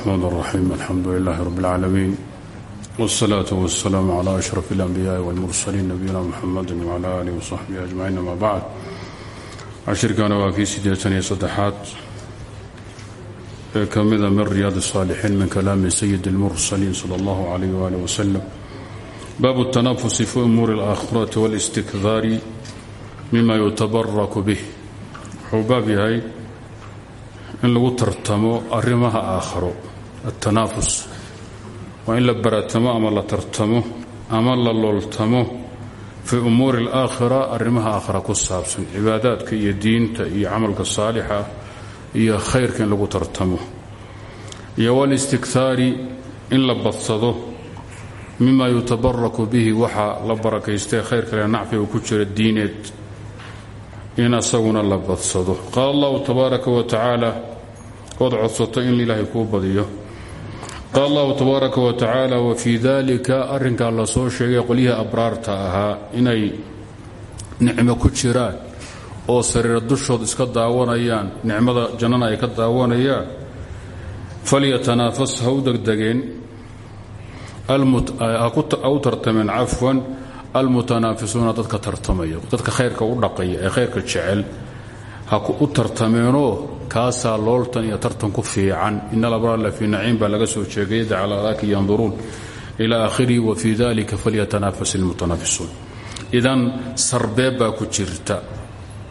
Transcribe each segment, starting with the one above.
الرحمن الرحيم الحمد لله رب العالمين والصلاة والسلام على أشرف الأنبياء والمرسلين نبينا محمد وعلى آله وصحبه أجمعين ما بعد cashirkana waa kii siddeetan iyo saddexaad ee ka mida min riyaad الصاalixiin min kalaami sayid اlmursaliin salى اllahu عalayh wali wasalam baabu الtanafusi fi umuuri اlآakhirati wاlistikdaari mima yutabaraku bih wuxuu baab yahay in lagu tartamo arrimaha aakharo atanaafus waa in la baratamo ama la tartamo ama la looltamo fii umuuri alaakhira arrimaha aakhira ku saabsan cibaadaadka iyo diinta iyo camalka saalixa iyo khayrka in lagu tartamo. Iyo walistikhaari in la badsado mima yutabaraku bihi waxa la barakaystee khayrkale nacfiga ku jira diineed in asaguna la badsado. Qaala allahu tabaaraka wa tacaala ood codsato in ilaahay kuu badiyo. Qaala allahu tabaaraka wa tacaala wa fii dalika arrinkaa la soo sheegay qolyihii abraarta ahaa inay nicmo ku jiraan oo sariira dushood iska daawanayaan nicmada jannana ay ka daawanayaan falyatanaafas ha u degdegeen ha u tartameen cafwan almutanaafisuuna dadka tartamaya dadka khayrka u dhaqaya ee khayrka jecel ha u tartameenoo kaasaa looltan iyo tartan ku fiican. In alabraar la naciim baa laga soo sheegay cala araaki yanduruun. Ila aakhirihi wa fii dalika falyatanaafas ilmutanaafisuun idan sarbeeb ku jirta.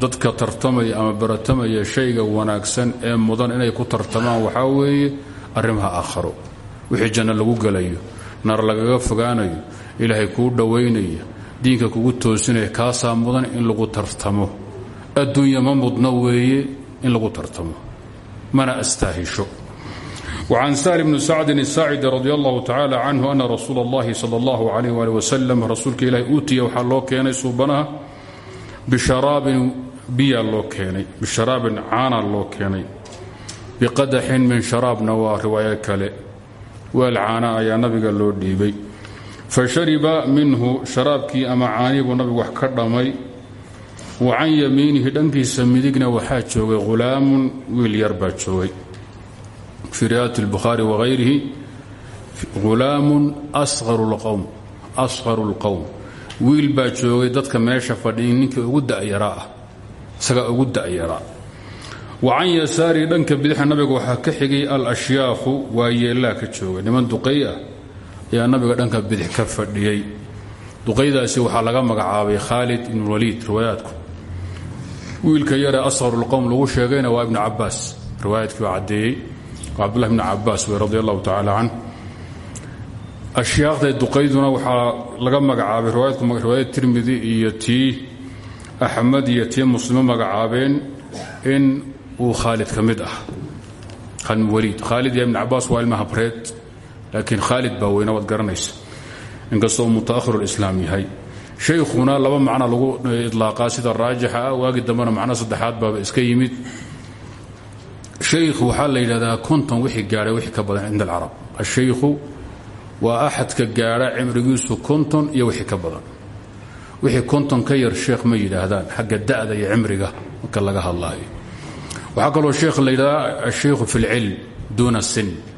Dadka tartamaya ama baratamaya shayga wanaagsan ee mudan inay ku tartamaan waxaa weeye arrimaha aakharo. Wixii janno lagu gelayo naar lagaga fogaanayo ilaahay kuu dhowaynaya diinka kugu toosinaya kaasaa mudan in lagu tartamo adduunya ma mudno weeye in lagu tartamo mana astaahisho وعن سهل بن سعد الساacدي رضي الله تعالى عنه أن رsuuل اللhi صلى الله عليه وaلي وسلم rasuulka ilahi uutiya waxaa loo keenay suubanaha bisharaabin biya loo keenay bisharaabin caana loo keenay biqadaxin min sharaabna waa riwaayo kale weel caana ayaa nabiga loo dhiibay fashariba minhu sharaabkii ama caanii buu nabigu wax ka dhammay wa can yamiinihi dhankiisa midigna waxaa joogay hulaamun wiil yar baa joogay. Fii riwaayat اlbukhaari wahayrihi hulaamun asqaru اlqowm wiil baa joogay dadka meesha fadhiyin ninkii ugu da'yaraa ah ugu da'yaraa wa can yasaarihi dhanka bidixa nabiga waxaa ka xigay al-ashyaakhu waa yeellaa ka joogay. Niman duqay ayaa nabiga dhanka bidix ka fadhiyey duqaydaasi waxaa laga magacaabay khaalid ibn waliid riwaayaadku wiilka yare asqarulqowm lagu sheegayna waa ibnu cabaas riwaayadkii baa caddeeyey waa cabdullahi ibnu cabaas wey radi allahu tacaala waxaa laga magacaabay riwaayad tirmidi iyo tii axmed iyo tii muslimo magacaabeen in uu khaalid ka ah. Khaalid waliid. Khaalid iyo ibnu cabaas waa laakiin khaalid baa weyna waad garanaysa. Inkastoo mutaahiru lislaam yahay. Shaykhuna laba macno lagu idlaaqaa sida raajixa ah waagi dambena macno saddexaad baaba iska yimid. Shaykh waxaa la yidhahdaa konton wixii gaadhay wixii ka badan cinda alcarab ashaykhu waa axadka gaadha cimrigiisu konton iyo wixii ka badan. Wixii konton ka yar sheekh ma yidhaahdaan xagga da'da iyo cimriga marka laga hadlaayo. Waxaa kaloo sheekh la yidhahdaa ashaykhu fi lcilm duuna sin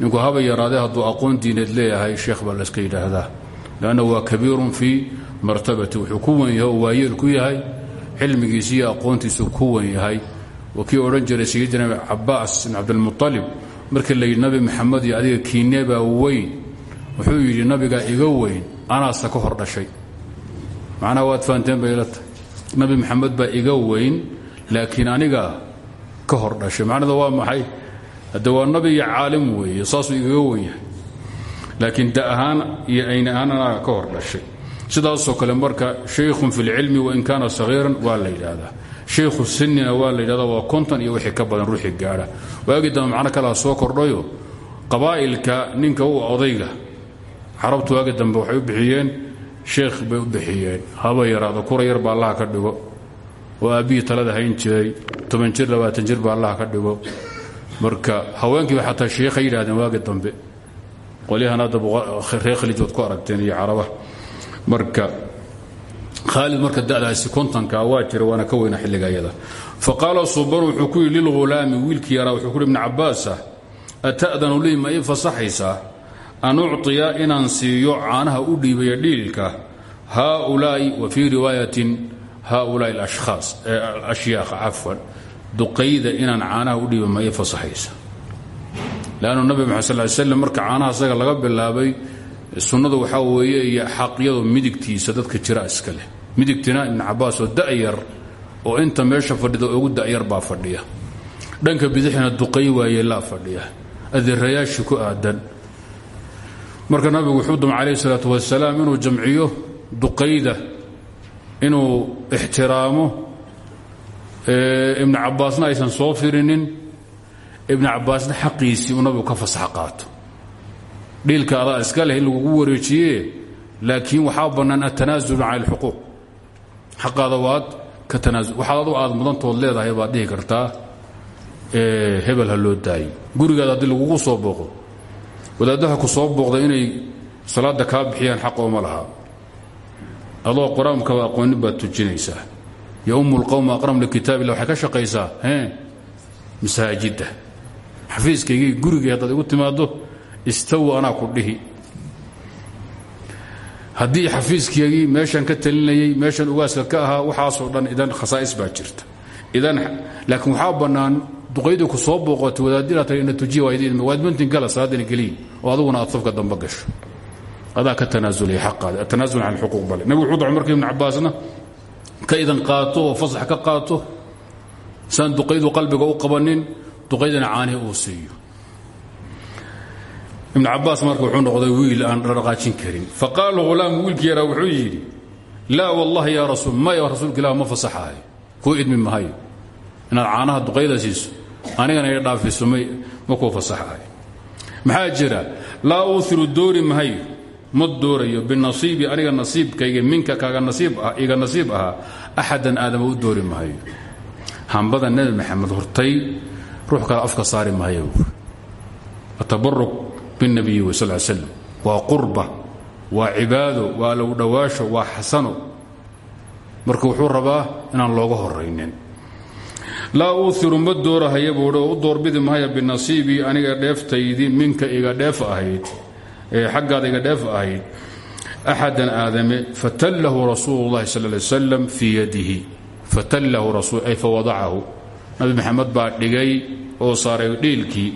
ninku haba yaraadee hadduu aqoon diineed leeyahay sheekh baa layska yidhaahdaa. Lanna waa kabiirun fii martabati wuxuu ku wen yahay oo waayeel ku yahay cilmigiisi iyo aqoontiisu ku wen yahay. Oo kii odhan jiray sayidina cabaas bin cabdilmualib markii la yidhi nabi maxamed iyo adiga kiine baa weyn. Wuxuu yidhi nabigaa iga weyn anaasa ka hor dhashay. Macnaha waad fahanteen bay ila tahay. Nabi maxamed baa iga weyn laakiin aniga ka hor dhashay. Macnada waa maxay hadde waa nabi iyo caalim weeye saasuu igaga wen yahay laakiin da iyo ayni ahaan ka hor dhashay. Sidaasoo kale marka shaykhun fi lcilmi wain kaana sahiiran waa la yidhaahdaa. Shaykhu sinina waa la yidhahda waa konton iyo wixii ka badan ruuxii gaadha. Waagii dambe macno kalea soo kordhayo. Qabaa'ilka ninka u odayga carabtu waagii dambe waxay u bixiyeen sheekh bay u bixiyeen. Haba yaraado kura yar ba allaha ka dhigo. Oo aabbihii talada hayn jiray toban jir labaatan jir ba allaha ka dhigo marka haweenkiiba xataa sheekhay yidhahdeen waagi dambe. Qolyahan hadda reer khaliijood ku aragteen iyo caraba marka khaalid marka da'daasi kontonka waa jira ka weyna xilliga ayada. Fa qaala suban wuxuu ku yidhi wuxuu kuhi ibni cabbaasah ata'danu lii ma ii fasaxaysaa an ucطiya inaan siiyo caanaha u dhiibaya dhiilka. Haaulaa'i wa fii riwaayatin haaulaai ashyaakh cafwan duqayda inaan caanaha u dhiiba ma ii fasaxaysa. Lannu nabi maxamed sal slam marka caanaha isaga laga bilaabay sunnadu waxaa weeye iyo xaqyadu midigtiisa dadka jira iska leh. Midigtina ibn cabaas oo da'yar oo inta meesha fadhida ugu da'yar baa fadhiya. Dhanka bidixna duqay waaye laa fadhiya. Adeerayaashii ku aadan. Marka nabigu wuxuu dum calayh salaatu wasalaam inuu jamciyo duqayda inuu ixtiraamo ibnu cabaasna aysan soo firinin. Ibnu cabaasna xaqiisii uu ka fasax qaato dhiilka adaa iska leh in lagugu wareejiye laakiin waxaa bannaan atanaasulu cala alxuquuq. Xaqaada waad ka tanaasul waxaad adu aad mudantood leedahay baad dhihi kartaa hebel ha loo daayo. Gurigaada haddii lagugu soo booqdo wadaaddaha ku soo booqda inay salaadda kaa bixiyaan xaq ooma laha. Adoo qur'aankaba aqoonin baad tujinaysaa yowmu lqowma aqram likitaab illah waxay ka shaqaysaa masaajidda. Xafiiskaygii gurigay haddaad igu timaaddo istaw anaa ku dhihi. Haddii xafiiskaygii meeshan ka talinayay meeshan ugaaska ka ahaa waxaasoo dhan idan khasaa'is baa jirta. Idan laakiin waxaa bannaan duqaydii ku soo booqotay wadaadina ta ina tujiya waad mantin gala salaadina geliyi oo aduguna aad safka dambe gasho. Adaa ka tanaasulaya xaqaada atanaasul can xuquuq bale. Nabigu wuxuu dacay marka ibnu cabbaasna ka idan qaato oo fasax ka qaato saan duqaydu qalbiga u qabanin duqaydana caanihi uu siiyo. Ibn cabaas marka wuxuu noqday wiil aan dhaqaajin karin. Faqaala hulaam wiilkii yaraa wuxuu yidhi laa wallahi yaa rasuul maya rasuulka ilah ma fasaxahay kuu idmi mahayo inaad caanaha duqayda siiso anigana i dhaafiso ma kuu fasaxahay maxaa jira? Laa uuiru doori mahayo ma doorayo binasiibi aniga nasiibkayga minka kaaga iga nasiib ahaa axadan aadama u doori mahayo. Hambada nebi maxamed hortay ruux kale afka saari mahayo. Atabaruk bاnabiyi sal slm waa qurba waa cibaado waa low dhowaasho waa xasano. Marka wuxuu rabaa inaan looga horaynin laa uuiru ma doorahaya u doorbidi mahaya binasiibii aniga dheeftaydii minka iga dheef ahayd ee xaggaada iga dheef ahayd axadan aadame fatallahu rasuulu اllahi sal lay slam fii yadihi. Fatallahu ay fawadacahu nabi maxamed baa dhigay oo saaray dhiilkii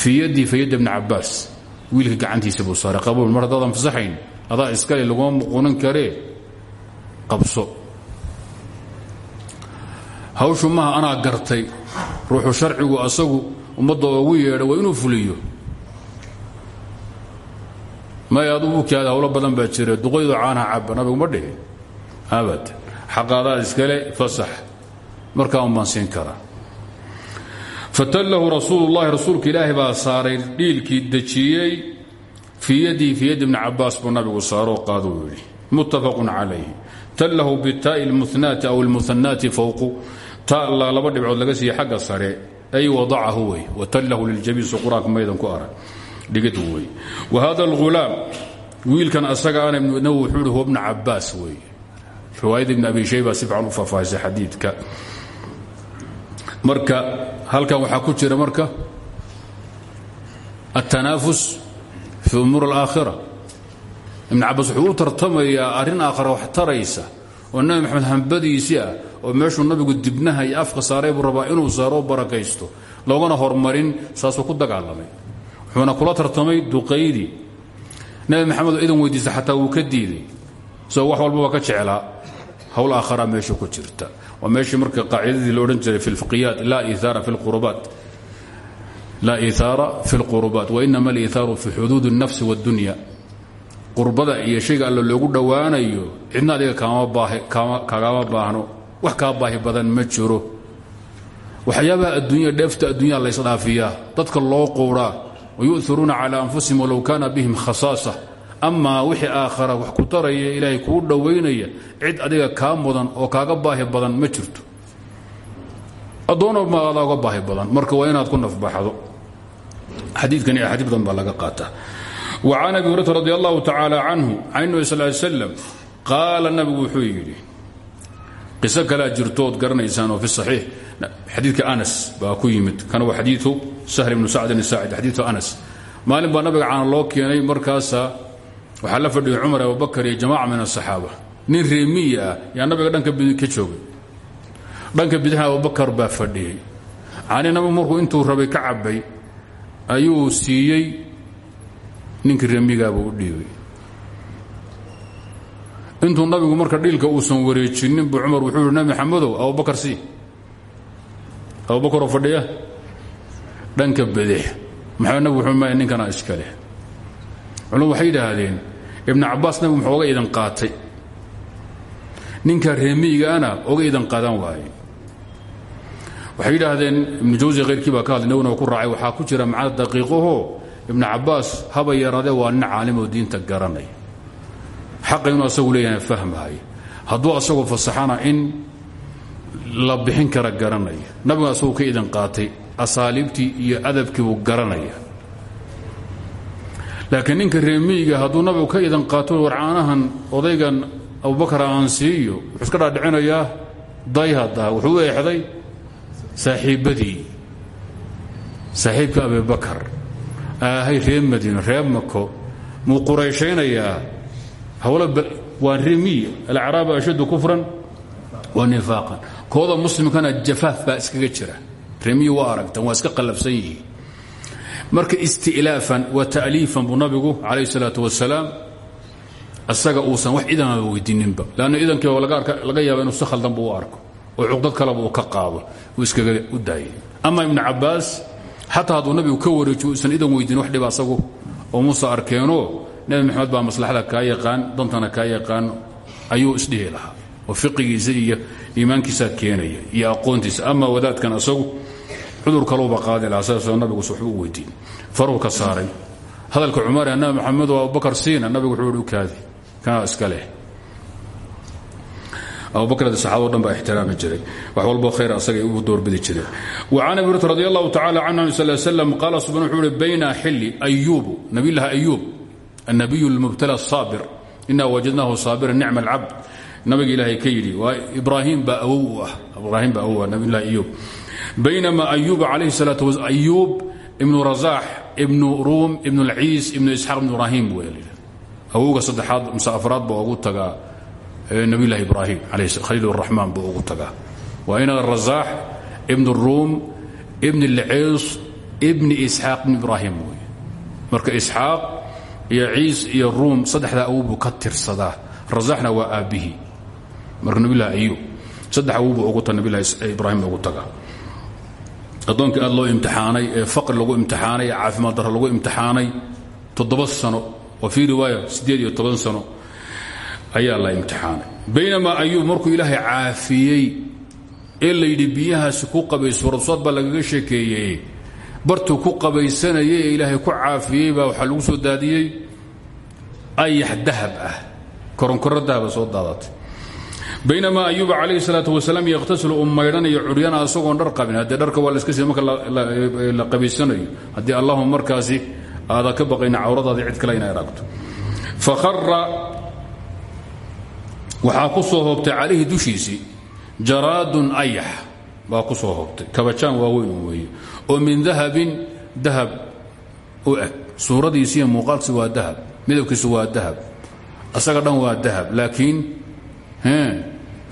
fii yadii fa yadda bni cabaas wiilka gacantiisa buu saaray. Qabuul mar haddaadan fasaxayn adaa iskale laguma muquunan karee qabso. Hawshu maha anaa gartay. Ruuxu sharcigu asagu ummadda oogu yeedha waa inuu fuliyo maya ad ubukaada hawlo badan baa jira. Duqaydu caanaha caba nabigu ma dhihi. Abad xaqaadaad iskale fasax. Markaa unbaan siin karaa. Fatallahu rasuululahi rasuulka ilaahi baa saaray dhiilkii dejiyey fii yadihi fii yadi bni cabaas buu nabigu saaroo qaado uu yidhi. Muttafaqun calayh tallahu bitaa'i lmunaati aw almuhanaati fowqu tala laba dhibcood laga siiye xagga sare. Ay wadacahu wey. Watallahu liljamiisu qur'aanka maydan ku arag dhigid wey wa hada alghulaam wiilkan asaga ana ibnudnawi wuxuu hi huwa bna cabaas wey ibn abi shayba si fiican u faahfaahisa marka halkan waxaa ku jira marka altanaafus fii umuur alaakhira. Ibn cabaas wuxuu u tartamayaa aakhara wax taraysa oo nabi maxamed hambadiisii ah oo meeshuu nabigu dibnaha iyo afka inuu saaro o loogana hormarin saasuu ku dagaalamay wuxuuna kula tartamay duqaydii nebi maxamed oo idan weydiista xataa wuu ka diiday isagoo wax walbaba ka jeclaa hawl aakhara meesha ku jirta waa meeshii marka qaacidadii lo odhan jiray fi اlfiqiyaat laa iiaara fi اlqurubaat laa iihaara fi اlqurubaat wainama aliithaaru fi xuduud الnafsi wاddunya qurbada iyo shayga alla loogu dhowaanayo cidna adiga kagama baahno wax kaa baahi badan ma jiro waxyaabaha addunya dheefta addunya laysdhaafiyaa dadka loo quuraa wayu'iruuna calى anfusihim walow kana bihim khasaasa amaa wixii aakhara wax ku taraya ilaahay kuu dhowaynaya cid adiga kaa mudan oo kaaga baahi badan ma jirto baahi badan marka waa inaad ku nafbaxdo xadiidkani axaadiis badan baa laga qaataa wa can abi hurayra radi allahu tacaala canhu can nabi sal ly slam qaala nabigu wuxuu yidhi qiso fi saxiix xadiidka anas baa ku yimid. Kana waa xadiiu sahl ibnu sacdin saacid xadiiu anas. Maalin baa nabiga caana loo keenay markaasaa waxaa la fadhiyay cumar abubakar iyo jamaaca min asaxaaba nin reemiyi ah nabiga dhanka bidix ka joogay. Dhanka bidixna abubakar baa fadhiyey cani nabigu markuu intuu rabay ka cabay ayuu siiyey ninkii reemigaabuu u dhiibay. Intuu nabigu marka dhiilka uusan wareejinin buu cumar wuxuu yihi nabi maxamedow abubakar sii abubakaroo fadhiya? Dhanka bidix. Maxamed nabig wuxuu maya ninkana iska leh culum waxay yidhaahdeen ibnu cabbaas nabigu muxuu oga idan qaatay. Ninka reemiyigaana oga idan qaadan waaye. Waxay yidhaahdeen ibnu jawsi khayrkii baa ka hadlay nabiguna ku raacay waxaa ku jira macna daqiiqaho ibnu cabbaas haba yaraadee waa nin caalimoo diinta garanay. Xaqa inuu asagu leeyahay fahmahay hadduu asagu fasaxana in la bixin kara garanaya. Nabigu asagu ka idan qaatay asaaliibtii iyo adabkii buu garanaya. Laakiin ninka reemiyiga hadduu nabigu ka idan qaato warcaanahan odaygan abubakar aan siiyo wuxuu iska dhaadhicinayaa dayhada wuxuu u eexday saaxiibbadii saaxiibka abibakar aahay reer madiino reer mako muu qurayshaynayaa hawlo waa reemiyi alacraabu ashaddu kufran wa nifaaqan kooda muslimkana jafaaf baa iskaga jira. Reemiyi waa aragtan waa iska qallafsan yihiin. Marka isti'laafan wa ta'liifan buu nabigu calayh salaatu wasalaam isaga uusan wax idanaba weydiininba. Lanna idankii laga yaaba inuu si khaldanba u arko. Oo cuqdad kaleba uu ka qaado. Uu iskaga u daayay. Ama ibnu cabbaas xataa hadduu nabigu ka wareejiyo usan idan weydiin wax dhiba asagu oo muuse arkeenoo nebi maxamed baa maslaxada kaa yaqaan dantana kaa yaqaan ayuu isdhihi lahaa oo fiqigiisa iyo iimaankiisaa keenaya iyo aqoontiisa. Ama wadaadkan isagu cudur kaluba qaadi lahaa saasoo nabigus waxba u weydiin faruu saaray. Hadalka cumare nabi maxamed oo abubakar siina nabigu wuxuu u kaadi. Kanaa iska leh. Abubakrada saxaabado dhan baa ixtiraami jiray. Wax walboo khayr asagay u doorbidi jireen wa can abi hurata radi allahu tacala canhu nabi sal slam qaala subxan bayna xilli ayuubu nabiy llahi ayuub annabiyu almubtala asaabir ina wajadnahu saabira nicma nabiga ilaahay ka yidhi waa ibraahim baa awow ah. ibraahim baa awow ah nabiyullahi ayuub. Baynama ayuuba calayhi salaatu wa ayuub ibnu rasaax ibnu ruum ibnu lciis ibnu isxaaq ibnu ibraahim wey awowga saddexaad mse afraad baa ugu tagaa nabiyullahi ibraahim khaliil araxmaan buu ugu tagaa. Waa inaad rasaax ibnu ruum ibn lciis ibni isxaaq ibnu ibraahim marka isxaaq iyo ciis iyo ruum saddexdaa awow buu ka tirsadaa. Rasaaxna waa marka nabilahi ayub saddex awow buu ugu ta nabilahi ibraahim ugu tagaa. Addoonkii aad loo imtixaanay ee faqri lagu imtixaanay ee caafimaad darro lagu imtixaanay toddoba sano wa fii riwaaya siddeed iyo toban sano ayaa la imtixaanay. Baynamaa ayuub markuu ilaahay caafiyey ee layidhi biyahaasi ku qabayso rabsaad baa lagaga sheekeeyey. Bartuu ku qabaysanayay ee ilaahay ku caafiyey baa waxaa lagu soo daadiyey. Ayax dahab ah koronkoro dahaba soo daadatay baynamaa ayuuba calayhi salaatu wasalaam yakhtasilu u maydhanayo curyana asagoon dhar qabin haddee dharka waa laska siya marka la qabaysanayo haddii allahuma markaasi aada ka baqayna cawradaadii cid kale inay aragto fakhara waxaa ku soo hoobtay calayhi dushiisii jaraadun ayax baa ku soo hoobtay kabajaan waaweyn weeye oo min dahabin dahab u eg suuradiisiiyo muuqaalkiisi waa dahab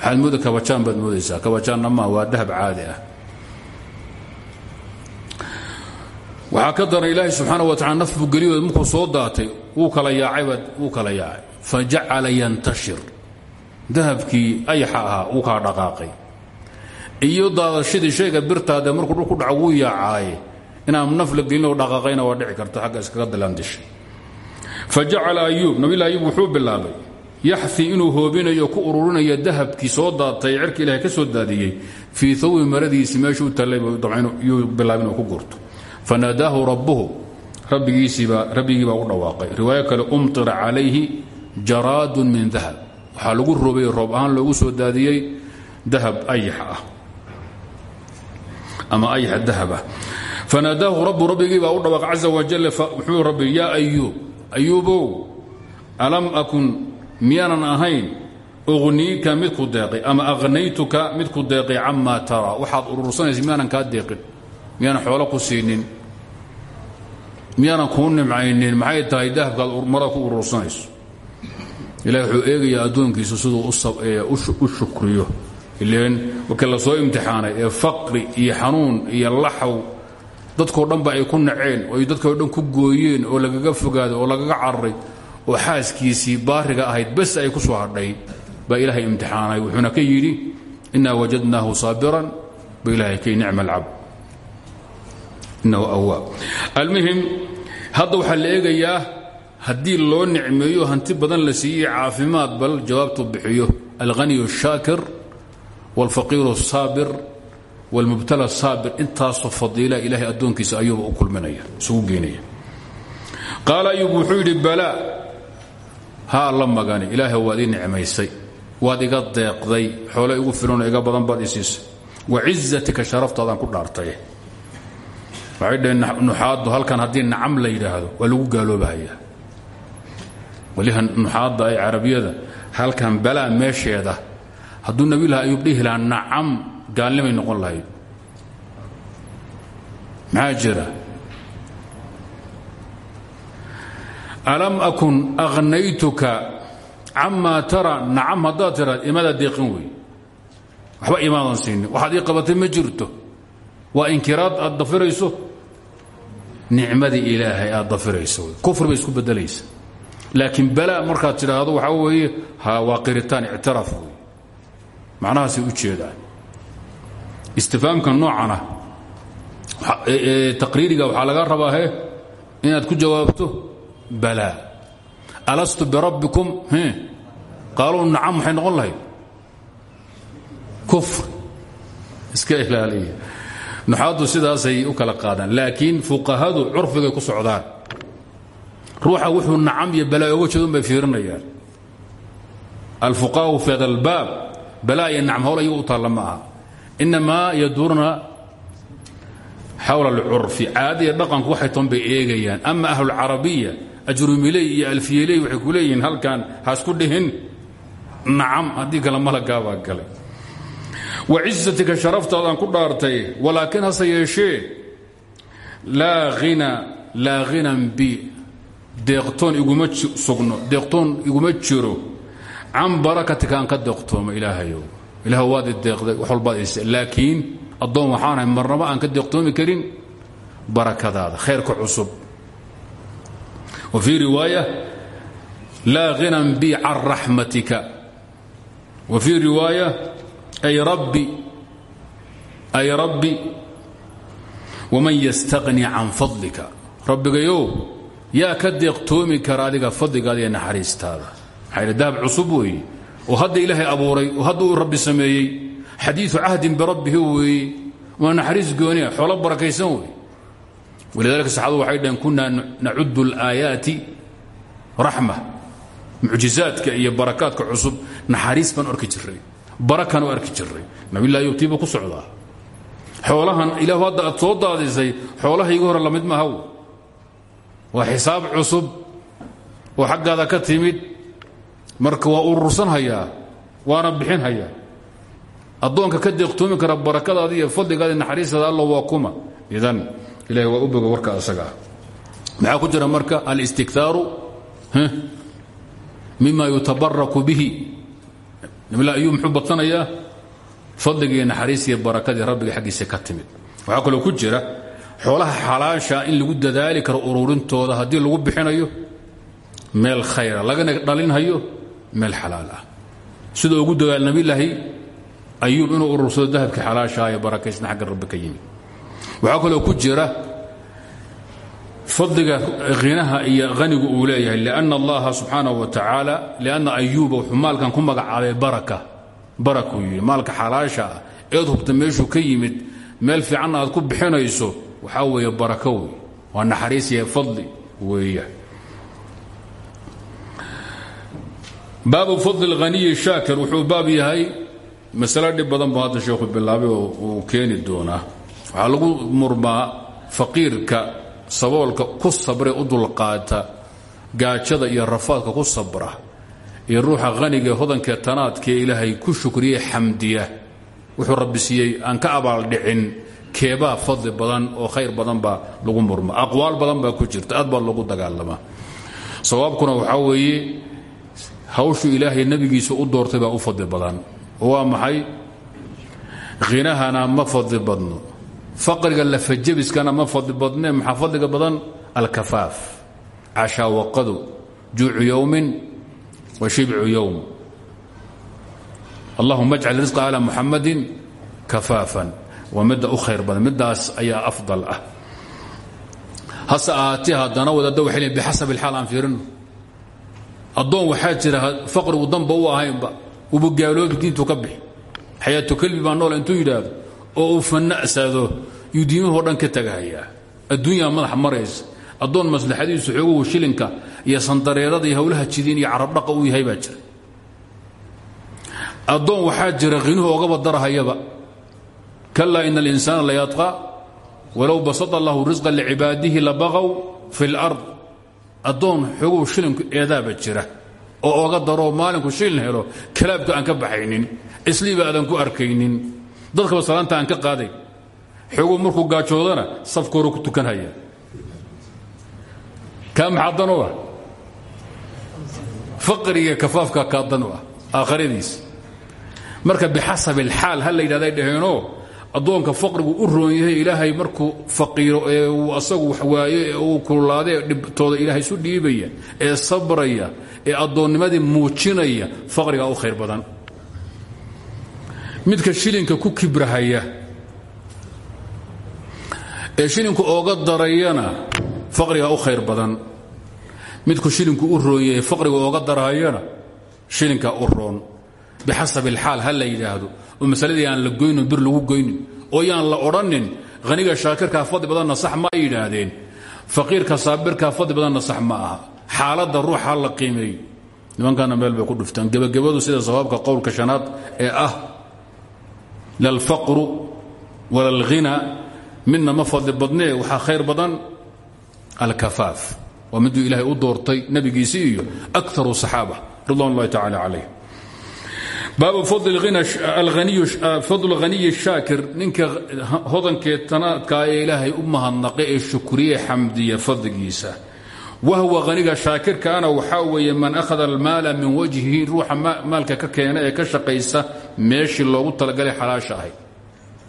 waxaad mooda kabajaan baad moodaysaa? Kabajaanna maa waa dahab caadi ah. Waxaa ka daran ilaahay subxaana wa tacala naf buu geliyood markuu soo daatay wuu kala yaacaybaad wuu kala yaacay. Fajacala yantashir. Dahabkii ayaxa ahaa wuu kala dhaqaaqay. Iyo daadashadii shayga birtaade markuu dhul ku dhaco wuu yaacaaye inaan naf la dhaqaaqayna waa dhici karta xagga iskaga dilaandishay fa jacala ayuub nabilah wuxuu bilaabay yaxfi inuu hoobinayo ku ururinayo dahabkii soo daatay cirka ilahay ka soo daadiyey fii hawi maradiisi meeshuu tallay yuu bilaabay inuu ku gurto fanaadaahu rabbigiisiibaa rabbigiibaa u dhawaaqay. Riwaayo kale umtira calayhi jaraadun min dahab. Waxaa lagu roobay roob ahaan loogu soo daadiyey dahab ayax ah. Ama ayax dahab ah. Fanaadaahu rabbu rabbigiibaa u dhawaaqay caza wajal wuxuu rabbi yaa ayuub ayuubow alam akun miyaanan ahayn uqniika mid ku deeqay ama aqnaytuka mid ku deeqay camaa taraa waxaad urursanaysa miyaanan kaa deeqin miyaanan xoolo ku siinin miyaanan kuu nimcaynin. Maxay tahay dahabkaad marada ku urursanayso? Ilahi wuxuu eegayaa addoonkiisu siduu u shukriyo. Ileen markii la soo imtixaanay ee faqri iyo xanuun iyo laxaw dadkoo dhanba ay ku naceen oo ay dadkoo dhan ku gooyeen oo lagaga fogaaday oo lagaga cararay oo xaaskiisii baariga ahayd bes ay ku soo hadhay baa ilaahay imtixaanay wuxuuna ka yidhi inaa wajadnaahu saabiran ba ilahay kay nicma alcabd inahu awaab almuhim hadda waxaa la eegayaa haddii loo nicmeeyo hanti badan la siiyey caafimaad bal jawaabtuu bixiyo alghaniyu الshaakir wاlfaqiiru الsaabir wاlmubtala saabir intaasoo fadiila ilahay addoonkiisa ayuuba u kulminaya isugu geenaya qaala ayub wuxuu yidhi balaa haa la magani ilaahay waad nicmaysay waad iga deeqday xoole igu iga badan baad isiisay wacizatika sharaftaadaan ku dhaartay. Waxay dhaheen nuxaaddu halkan haddii nacam la yidhaahdo waa lagu gaaloobahayaa. Waliha nuxaadda ay carabiyada halkan balaa meesheeda hadduu nabilahi ayuub dhihi lahaa nacam gaalnimay noqon lahayd. Maxaa alam akun akhnaytuka camaa tara nacam haddaad tiraad imadaa deeqin wey waxba imaadan siinin. Waxaad ii qabatay ma jirto. Waa inkiraad aad dafirayso? Nicmadii kufri bay isku bedelaysa balaa markaad tidhaahdo waxaa weeye ha waa qiritaan ictiraaf wey macnahaasay u jeedaan. Istifaamka noocana taqriiriga waxaa laga rabaa he inaad ku jawaabto balaa alastu birabbikum qaaluu nacam maxay noqon lahayd. Kufr. Iska ilaaliya nuxaaddu sidaasay u kala qaadaan. Laakiin fuqahadu curfigay ku socdaan. Ruuxa wuxuu nacam iyo balaa oga jeedun bay fiirinayaan. Alfuqahu fi hada albaab balaa iyo nacam howl ayagu u taalla ma aha. Inamaa yaduurna xawla iyo dhaqanku waxay toon bay eegayaan. Ama ahlulcarabiya ajrumiley iyo alfiyeley waxay ku leeyihiin halkan haasku dhihin. Nacam haddii kale malagaabaa galay. Wacizatika sharaftaadaan ku dhaartay walaakiin hase yeeshee laa hina laa hinan bi. Deeqtoon iguma sugno. Deeqtoon iguma jiro. Can barakatika aan ka deeqtoomo ilaahayow. Ilaah waad i deeqday wax walbaad is laakiin addoon waxaanahay marnaba aan ka deeqtoomi karin barakadaada khayrka cusub riwaaya laa hinan bi can raxmatika. Wa fii riwaaya ay rabbi ay rabbi waman yastaqni can fadlika. Rabbigayow yaa ka deeqtoomi kara adiga fadligaada iyo naxariistaada. Maxaa dahab cusub weeye oo hadda ilaahay abuuray oo hadda uu rabbi sameeyey. Xadiiu cahdin birabbihi weeye waa naxariis gooniya xoolo barakaysan wey walidalika saxaabadu waxay dhaheen kunaa nacudu alaayaati raxma mucjizaadka iyo barakaadka cusub naxariis baan arki jiray barakan arki jiray nabilahi yobtiibu ku socdaa. Xoolahan ilaahu hadda soo daadisay xoolahaygu hore la mid maahaw waa xisaab cusub oo xaggaada ka timid marka waa urursan hayaa waana bixin hayaa addoonka ka deeqtoomi kara barakadaadi iyo fadligaadi naxariistaada alla waa kuma. Idan ilahay waa u boga warka asaga. Ah maxaa ku jira marka alistiktaaru mima yutabaraku bihi? Ayuu muxuu badsanayaa fadligii naxariisiiyo barakadii rabbiga xaggiisa ka timid. Waxaa kaloo ku jira xoolaha xalaasha in lagu dadaali karo ururintooda haddii lagu bixinayo meel khayra lagana dhalinhayo meel xalaal ah. Sida ugu dadaal nabilaahi ayuub inuu urursado dahabkii xalaashaa ee barakaysna xagga rabbi ka yimid waxaa kaloo ku jira fadliga khinaha iyo hanigu uu leeyahay lianna allaha subxaanahu wa tacaala lianna ayuuba wuxuu maalkan ku magacaabay baraka barakuu yidhi maalka xalaasha ah. Eed ka yimid meel fiicanna aad ku bixinayso waxaa weeye barako wey waa naxariis iyo fadli weeya. Baabu fadli اlhaniyi shaakir wuxuu baab yahay masale dhib badan buu hadda sheekhu bilaabay uu keeni doonaa waxaa lagu murmaa faqiirka saboolka ku sabre u dulqaata gaajada iyo rafaadka ku sabra iyo ruuxa haniga hodankee tanaadkee ilaahay ku shukriye xamdiya. Wuxuu rabbi aan ka abaaldhicin keebaa fadli badan oo khayr badan baa lagu murma aqwaal badan baa ku jirta aad lagu dagaalamaa sawaabkuna waxaa weeye hawshu ilaahay nebigiisa u doortay baa u fadli badan. Waa maxay? Hinahana ma fadli badno faqriga lafajabiskana ma fadli badne maxaa fadliga badan? Alkafaaf. Cashaawaqadu juucu yowmin wa shibcu yowm allahuma ajcal risqa ala muxamadin kafaafan. Waa midda u badan. Middaas ayaa afdal ah. Hase ahaatee haddana wadaadda waxay leein bixasab ilxaal aan fiirino addoon waxaa jira faqrigu danba u ahaynba uba gaaloobi diintu ka bixi. Xayaatu kelbi baa nool intuu yidhaahdo oo uu fana'sado yuu diimahoo dhan ka tagahayaa. Adduunyaa madax maraysa. Addoon maslaxadiisu xooguhu shilinka iyo sandareerada iyo hawlaha jidiin iyo carabdhaqa uu yahay baa jira. Addoon waxaa jira khinuhu ogaba darahayaba. Kalaa ina alinsaana layadqa walow basada allahu risqa licibaadihi labaqow fi اlard addoon xooguhu shilinku eedaaba jira oo oga daroo maalinku shilin helo kalaabka aan ka baxaynin isliiba aadan ku arkaynin dadkaba salaanta aan ka qaaday. Xooguhu markuu gaajoodana safka hore ku tukanhaya kaa maxaa dan u ah? Faqriga kafaafka kaa dan u marka bixasab alxaal ha la yidhahday dhaheenoo addoonka faqrigu u roon yahay ilaahay markuu faqiiro ee uu asagu wax waayo ee uu kululaada ee dhibtooda ilaahay isu dhiibaya ee sabraya ee addoonnimadii muujinaya faqrigaa u khayr badan midka shilinka ku kibrahaya ee shilinku ooga darayana faqrigaa u khayr badan. Midku shilinku u roon yahay faqriga ooga darahayana shilinkaa u roon. Bixasab alxaal ha la yidhaahdo. Oo masaladii aan la goynin bir lagu goynin oo yaan la odhanin haniga shaakirkaa fadli badanna sax ma yidhaahdeen. Faqiirka saabirkaa fadli badanna sax ma aha. Xaaladda ruuxa la qiimeey nimankana meel bay ku dhuftaan. Gebagabadu sida sabaabka qowlka shanaad ee ah lalfaqru wala alghina midna ma fadli badnee waxaa khayr badan alkafaaf waa miduu ilaahay u doortay nebigiisii iyo akaru saxaaba ridwan ullahi tacala calayh baabu fadl haniyi shaakir ninka hodankee tanaadkaa ee ilaahay u mahadnaqay ee shukriye xamdiya fadligiisa wahwa haniga shaakirkaana waxaa weeye man akhada almaala min wajhihi ruuxa maalka ka keena ee meeshii loogu talagalay xalaasha ahay.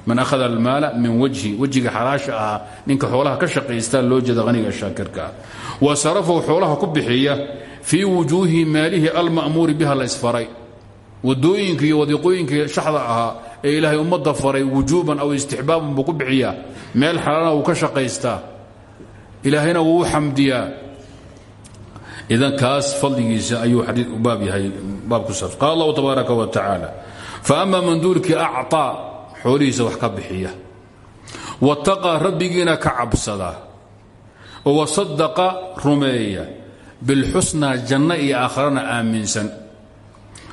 Man akhada almaala min wajhi wejiga xalaasha ahaa ninka xoolaha ka shaqaysta loo jeeda haniga shaakirka. Wa sarafahu xoolaha ku bixiya fii wujuuhi maalihi alma'muuri biha la isfaray. Iyo wadiiqooyinkii shaxda ahaa ee ilaahay ummadda faray wujuuban aw istixbaaban buu ku bixiyaa meel xalaalana wuu ka shaqaystaa ilaahayna wuu u idan kaas fadligiisa ayuu xadii baab yahay baab ku saabsan. Qaala allahu tabaaraka wa tacaala fa ama man duulkii acطaa xoolihiisa wax ka bixiya. Wataqaa rabbigiina ka cabsada. Oo wasadaqa rumeeya. Bilxusnaa janno iyo aakharana aaminsan.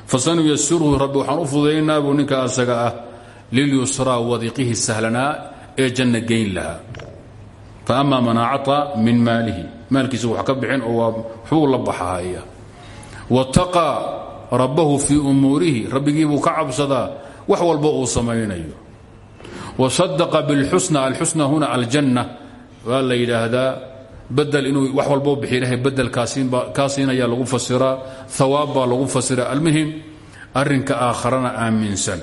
Fasanuyasirhu rabbi waxaan u fududaynaa buu ninka asaga ah. Lilyusraa wadiqihi sahlanaa ee janna geyn lahaa. Fa ama man acطaa min maalihi. Maalkiisa wax ka bixin oo la baxahaya rabbahu fii umuurihi rabbigiibuu ka cabsadaa wax walba uu samaynayo. Wasadaqa bilxusna alxusna huna aljanna. Waa la yidhaahdaa badel inuu wax walboo bixi ilahay bedel kaa siinaya lagu fasiraa hawaab baa lagu fasiraa. Almuhim arinka aakharana aaminsan.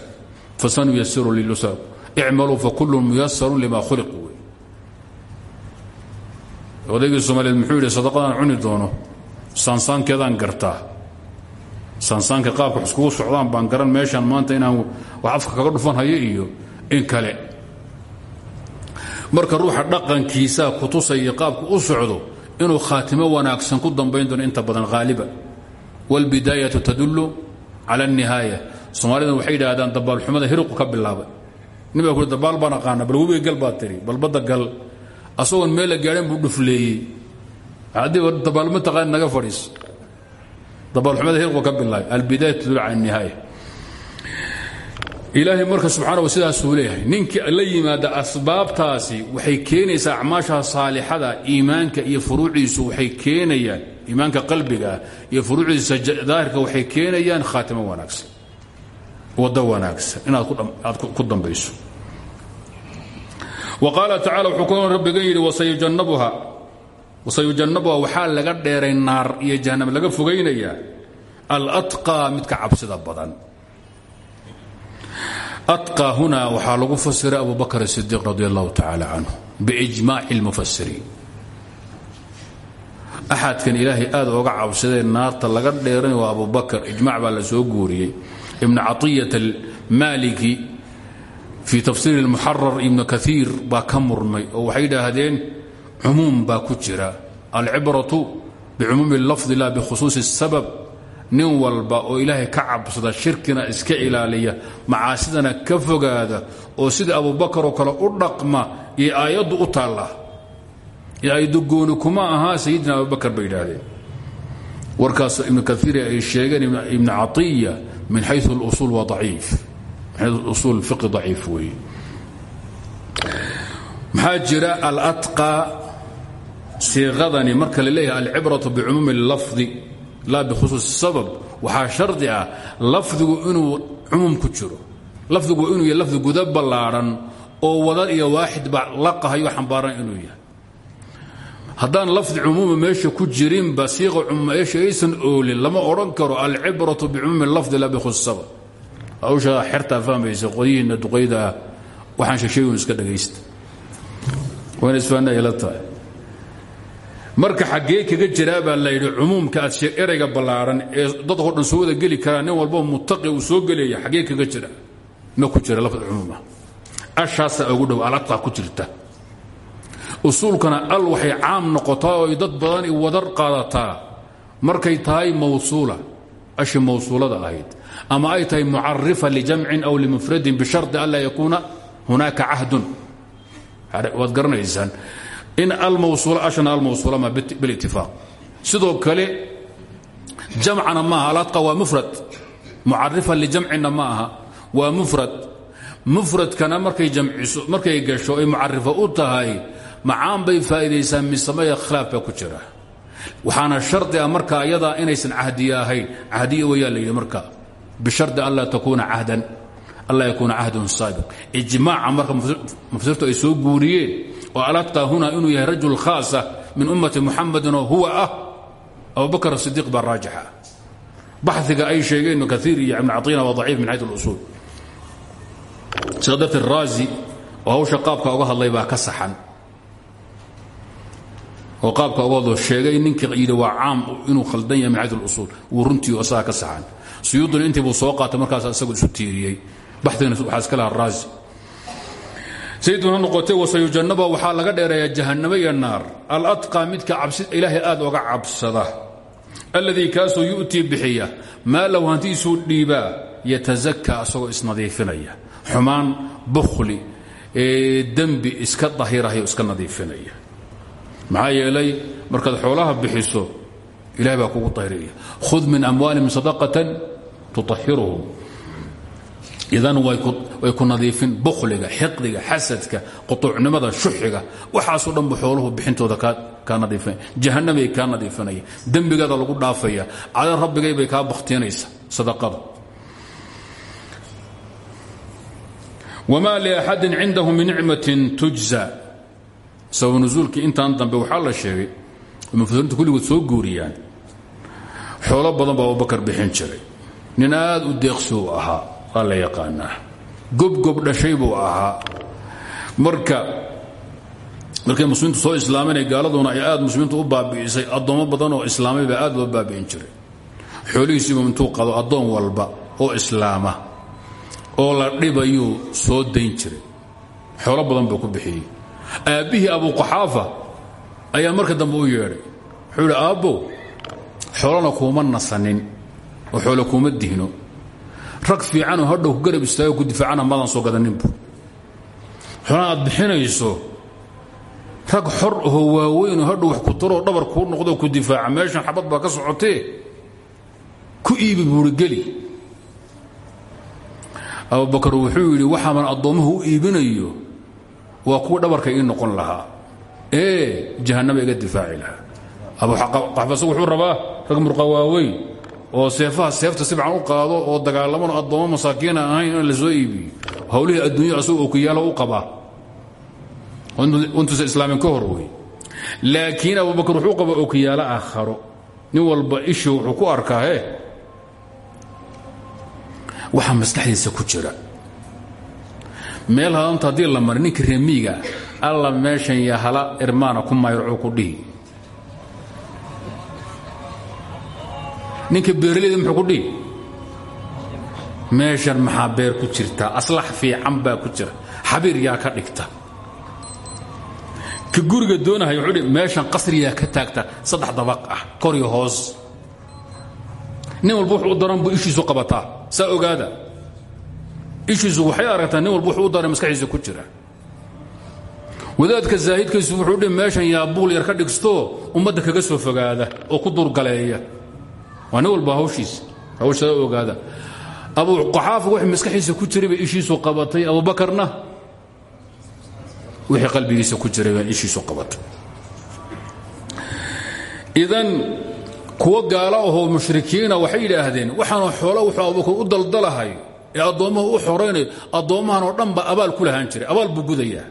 Fasanuyasiru lilusr icmaluu fakulun muyasarun lima khuliq odaygii soomaaliyeed muxuu yidhi sadaqadaan cuni doono saansaankeedaan gartaa saansaanka qaabka iskugu socdaan baan garan meeshaan maanta inaan wax afka kaga dhufan hayo iyo in kale marka ruuxa dhaqankiisaa kutusaya qaabku u socdo inuu khaatimo wanaagsan ku dambayn doono inta badan haaliban wاlbidaayatu tadullu cala الnihaaya soomaalida waxay yidhaahdaan dabaalxumada hiriqu ka bilaabay nin baa ku dabaal baan aqaana bal webiga gal baad tiri bal badda gal asagoon meel la gaadhan buu dhufleeyey haddii dabaalma taqaan naga fadhiis ilaahay marka subxaana wa sidaasuu leeyahay ninkii la yimaada asbaabtaasi waxay keenaysaa acmaasha saalixada iimaanka iyo furuuciisu waxay keenayaan iimaanka qalbigaa iyo furuuciisa daahirka waxay keenayaan khaatimo wanaagsan waddo wanaagsan. Inaad ku dambayso. Wa qaala tacala wuxuu kaloo rabbiga yidhi wasayujannabuha wasayujannabuha waxaa laga dheeray naar iyo jahannam laga fogaynayaa alatqaa midka cabsida badan atqى huna waxaa lagu fasiray abu bakr الصidiiq radi اllahu tacala canhu biijmaaci اlmufasiriin axadkan ilaahay aad oga cabsadee naarta laga dheeran waa abu bakr ijmac baa la soo guuriyey ibn caطiyaة اlmaliki fii tafsiir اlmuxarar ibn kaiir baa ka murmay oo waxay yidhaahdeen cumuum baa ku jira. Alcibratu bicumuumi lafdi la bikhusuusi sabab. Nin walba oo ilaahay ka cabsada shirkina iska ilaaliya macaasidana ka fogaada oo sida abubakar oo kale u dhaqma yay aayaddu u taallaa aayaddu gooni kuma ahaa sayidina abubakar bay idhaahdeen warkaas ibnu kaiir ay sheegeen ibnu caiya min xayu lusuul waa aciif usuul ii aciif weye maxaa jira alatqa siiqadani marka la leeyahay alcibraةu bicumuumi اlafdi laa bikhusuus sabab waxaa shardi ah lafdigu inuu cumuum ku jiro. Lafdigu waa inuu yahay lafdi guda oo wadar iyo waaxid ba la qahayo xambaaran inuu yahay. Haddaan lafdi cumuuma meesha ku jirinba siiqa cumuuma meesha aysan oolin lama odhan karo alcibratu bicumuumi lafdi laa bikhusuus sabab. Hawsha xertaa fahmaysa qodihiinna duqayda ah waxaan iska dhagaysta. Wayna isfahanna ila tahay marka xaggee kaga jiraa baa la yidhi cumuumka aad erayga ballaaran ee dadko dhan soo wada geli karaa nin walbo mutaqi uu soo gelaya xaggee kaga jira. Ma ku jira lafd cumuuma ashaasaa ugu dhow aladqa ku jirta. Usuulkana al waxay caam noqotaa oo dad badan i wadar qaadataa. Markay tahay mawsuula ashi mawsuulada ahayd. Ama ay tahay mucarifa lijamcin aw limufradin bishardi an laa yakuuna hunaaka cahdun. Waad garanaysaan in almawsuul ashna almawsuula ma bilitifaaq sidoo kale jamcana maaha aladqa waa mufrad. Mucarifan lijamcina ma aha waa mufrad. Mufradkana markay gasho ay mucarifo u tahay macaan bay faa'iidaysaa misamaya khilaaf baa ku jira. Waxaana shardi ah marka ayadaa inaysan cahdiye ahayn. Cahdiye wayaa marka bishardi an laa takuuna cahdan an laa yakuuna cahdun saabiq. Ijmaaca marka mufasirtu ay soo guuriyeen alata huna inuu yahay rajul khaasa min ummati muxamadin oo huwa ah abubakr idiq baa raajix ah baxiga ay sheegeen kaiir iyo ibn caطina waa aciif min xay usuul sidaa darteed raazi oo hawsha qaabka uga hadlay baa ka saxan. Oo qaabka uga hadlo sheegay ninkii yidhi waa caam inuu khaldan yahay min xayu اlusuul wuu runtii oo saga ka saxan. Suyuudun intiibuu soo qaatay markaas isagu isu tiiriyey. Baxigana waxaa iska laha raazi sayduna noqotay wasayujanaba waxaa laga dheereeyaa jahannamo iyo naar. Aladqى midka ilaahay aad oga cabsada. Alladii kaasoo yu'tii bixiya maa low hantiisuu dhiibaa yatazakaa asagoo isnadiifinaya. Xumaan bukhli dembi iska dahiraya iska nadiifinaya. Maxaa yeelay markaad xoolaha bixiso ilahay baa kugu dahiraya khud min amwaalihim sadaqatan tuطahiruhum idan way ku nadiifin bukhliga xiqdiga xasadka qutuucnimada shuxiga. Waxaasoo dhanbu xooluhu bixintooda kaa nadiifinaya jahannamay kaa nadiifinaya dembigaada lagu dhaafaya cadar rabbigay bay kaa bakhtiinaysa sadaqada wamaa liaxadin cindahu min nicmatin tujza. Sabab nusuulkii intaan dambe waxaa la sheegay mufasiriintu kulligood soo guuriyaan xoolo badan baa abubakar bixin jiray. Nin u deeqsuu ahaa waa la yaqaanaa. Gobgob dhashay buu ahaa. Marka markay muslimiintu soo islaameen gaaladuna ay aad muslimiintu u baabi'isay addoommo badan oo islaamay baa aad loo baabi'in jiray. Xoolihiisiibu intuu qado addoon walba oo islaama oo la dhibayuu soo dayn jiray. Xoolo badan buu ku bixiyey. Aabbihii abuqaxaafa ayaa marka dambe u yeedhay. Wuxuu idhi aabbow xoolana kuuma nasanin oo xoolo kuuma dihno rag fiicanoo hadhow ku garab istaago ku difaacana madan soo gadaninbu aad bixinayso rag xor ahoo waaweynoo hadhow wax ku taroo dhabar kuu noqdoo ku difaaca meeshan xabad baa ka socotee ku iibi buuri geli. Abubakar wuxuu yidhi waxaaban addoommuhu u iibinayo waa kuwa dhabarka ii noqon lahaa. Ee jahannama iga difaaci lahaa. Abuqaxbas wuxuu rabaa rag murqa waaweyn oo seefaha seefta sibcan u qaado oo dagaalamano addoommo masaakiina ahayn la soo iibiyo. Hawlihii adduunya asagoo okuyaalo u qabaa. Intuusa islaamin ka hor wey laakiin abubakar wuxuu qabaa okuyaalo aakharo. Nin walba ishii wuxuu ku arkaa he waxaa maskaxdiisa ku jira. Meel hadanta haddii la mari ninka remiiga alla meeshan iyo hala irmaana ku mayrcuu ku dhihi ninka beeraleyda muxuu ku dhihi? Meeshan maxaa beer ku jirtaa aslax fiican baa ku jira. Xabiir yaa ka dhigta. Ka guriga doonahay wuxuu dhi meeshan qasriyaa ka taagta. Saddex dabaq ah kor iyo hoos. Nin walba wuxuu u daran buu ishiisu qabataa. Saa ogaada. Ishiisu waxay aragtaa nin walba wuxuu daran maskaxiisa ku jira. Wadaadka zaahidkaysu wuxuu dhi meeshan yaa buul yar ka dhigsto ummadda kaga soo fogaada oo ku durgaleeya waa nin walba hawshiisa hawshaa ogaada. Abu qaxaafa wx maskaxiisa ku jiray bay ishiisu qabatay. Abubakarna wixii qalbigiisa ku jiray baa ishiisu qabatay. Idan kuwa gaalo ahoo mushrikiina waxay yidhaahdeen waxaanoo xoolo wuxuu abubakar u daldalahay ee addoommahu u xoraynayo addoommahan oo dhan ba abaal ku lahaan jiray. Abaal buu gudayaa.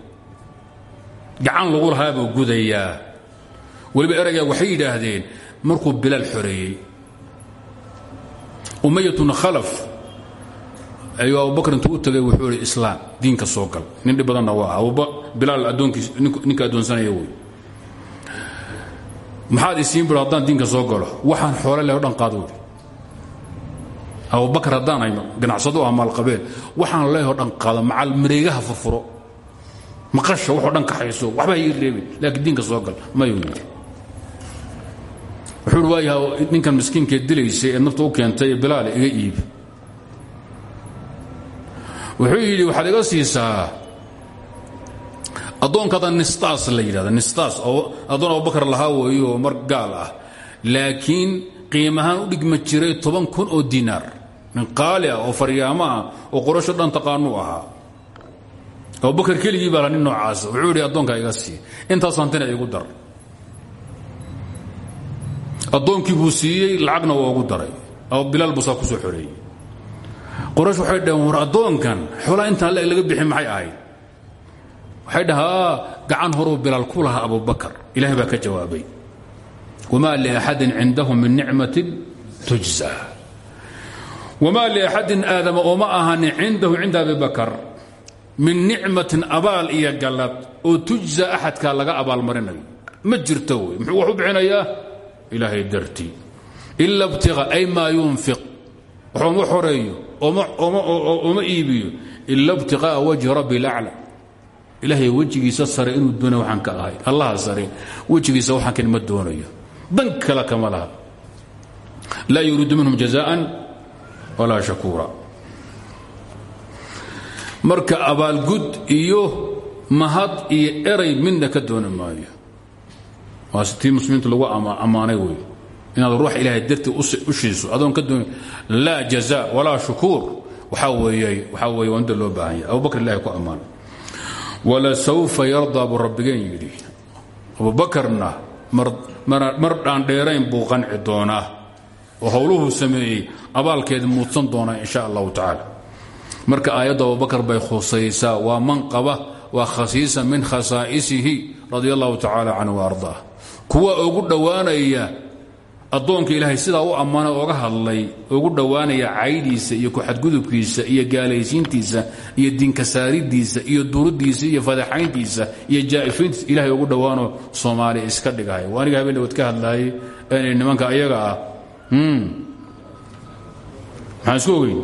Gacan lagu lahaa buu gudayaa. Weliba eraygaa waxay yidhaahdeen markuu bilaal xoreeyey umayatun khalaf. Ayuu abubakr intuu u tagay wuxuu ihi islaam diinka soo gal. Nin dhib badanna waa ah bilaal addoonkiis ninka addoonsanaya wey maxaad isiin biro haddaan diinka soo galo? Waxaan xoole leh o dhan qaado wi abubakar haddaan ganacsado ah maalqabeen. Waxaan leeh o dhan qaado macal mareegaha furfuro. Maqasha waxoo dhan kaxayso waxba ii reebin laakiin diinka soo gal mayuu yidhi wuxuu uhi waayaha ninkan miskiinkeed dilaysay ee nafta u keentay ee bilaale iga iibi wuxuu yidhi waxaad iga siisaa addoonkada nistaas la nistaas oo addoon abubakar lahaa weeyo oo mar gaal ah. Laakiin qiimahaan u dhigma jiray toban oo diinaar nin qaali ah oo faryaamo ah oo qorasho dhan taqaanuu ahaa. Abubakar keligii baa la nin wuxuu yidhi addoonkaa iga sii. Intaas hantina igu dar addoonkii buu siiyey lacagna waa ugu daray. Bilaal buu saa ku soo xoreeyey qoraysh waxay dhaheen war addoonkan xoolaa intaan le laga bixin maxay ahayd? Waxay dhahaa gacan horuu bilaal ku lahaa abubakar ilahay baa ka jawaabay. Wamaa liaxadin cindahu min nicmatin tujza. Wamaa liaxadin aadama ooma ahani cindahu cinda abibakar min nicmatin abaal iyo gallad oo tujza axadkaa laga abaalmarinayo. Ma jirto wey. Muxuu ilaahay dartii. Ila btiqa ay maa yunfiq. Waxuma xoreeyo oma iibiyo. Ila btiqaa'a wajhi rabbi lacla ilaahay wejigiisa sare inuu doona waxaan ka ahay. Allaha sare wejigiisa waxaan kan ma doonayo. Dan kale kama laha. Laa yuriidu minhum jazaan walaa shakuura. Marka abaalgud iyo mahad iyo eray midna ka dooni maayo waa tii muslimiintu lagu ammaanay wey inaad ruux ilaahay dartii u shiiso. Adoon ka dooni laa jaza walaa shukuur. Waxaa weeye waxaa weeye waa loo baahan yahay. Abubakr ilahay ku ammaan. Walasawfa yardaa buu rabbigeen yidhi. Abubakarna mar dhaandheerayn buu qanci doonaa. Oo howluhuu sameeyey abaalkeeda muudsan doonaa in sha allahu tacaala. Marka aayadda abubakar bay khusaysaa. Waa manqaba waa khasiisa min khasaa'isihi radi allahu tacaala canhu waardaa kuwa ugu dhowaanaya addoonka ilaahay sidaa u ammaana oga hadlay ugu dhowaanaya caydiisa iyo ku-xadgudubkiisa iyo gaalaysiintiisa iyo diinkasaaridiisa iyo durudiisa iyo fadaxayntiisa iyo jaa'ifiintiisa ilahay ugu dhowaanoo soomaali iska dhigay waa aniga habeen dhawad ka hadlaayay inay nimanka ayaga ah. Maxaan isku ogeyn?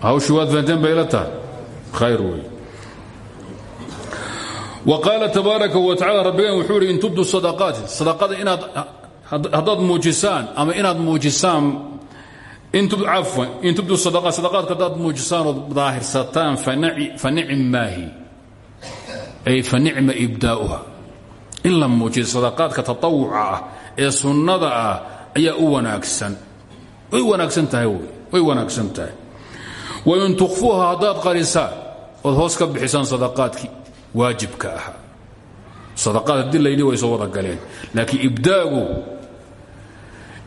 Hawshii waad fahanteen bay khayr wey qaala tabaaraka wa tacala rabbigan wuxuu ihi in tubdu sadaqaati. Sadaqada inaad haddaad muujisaan ama inaad muujisaan afan in tubdu sadaqaat sadaqaadka haddaad muujisaan ood daahirsataan fanicim maahi. Ay fanicma ibdaa'uha. In la muujiyo sadaqaadka tatawuca ah ee sunnada ah ayaa u wanaagsan. Way wanaagsan tahay wy way wanaagsan tahay. Wain tukfuuha haddaad qarisaan ood hoos ka bixisaan sadaqaadkii waajibka ahaa sadaqaad haddii layidhi way soo wada galeen. Laakiin ibdaagu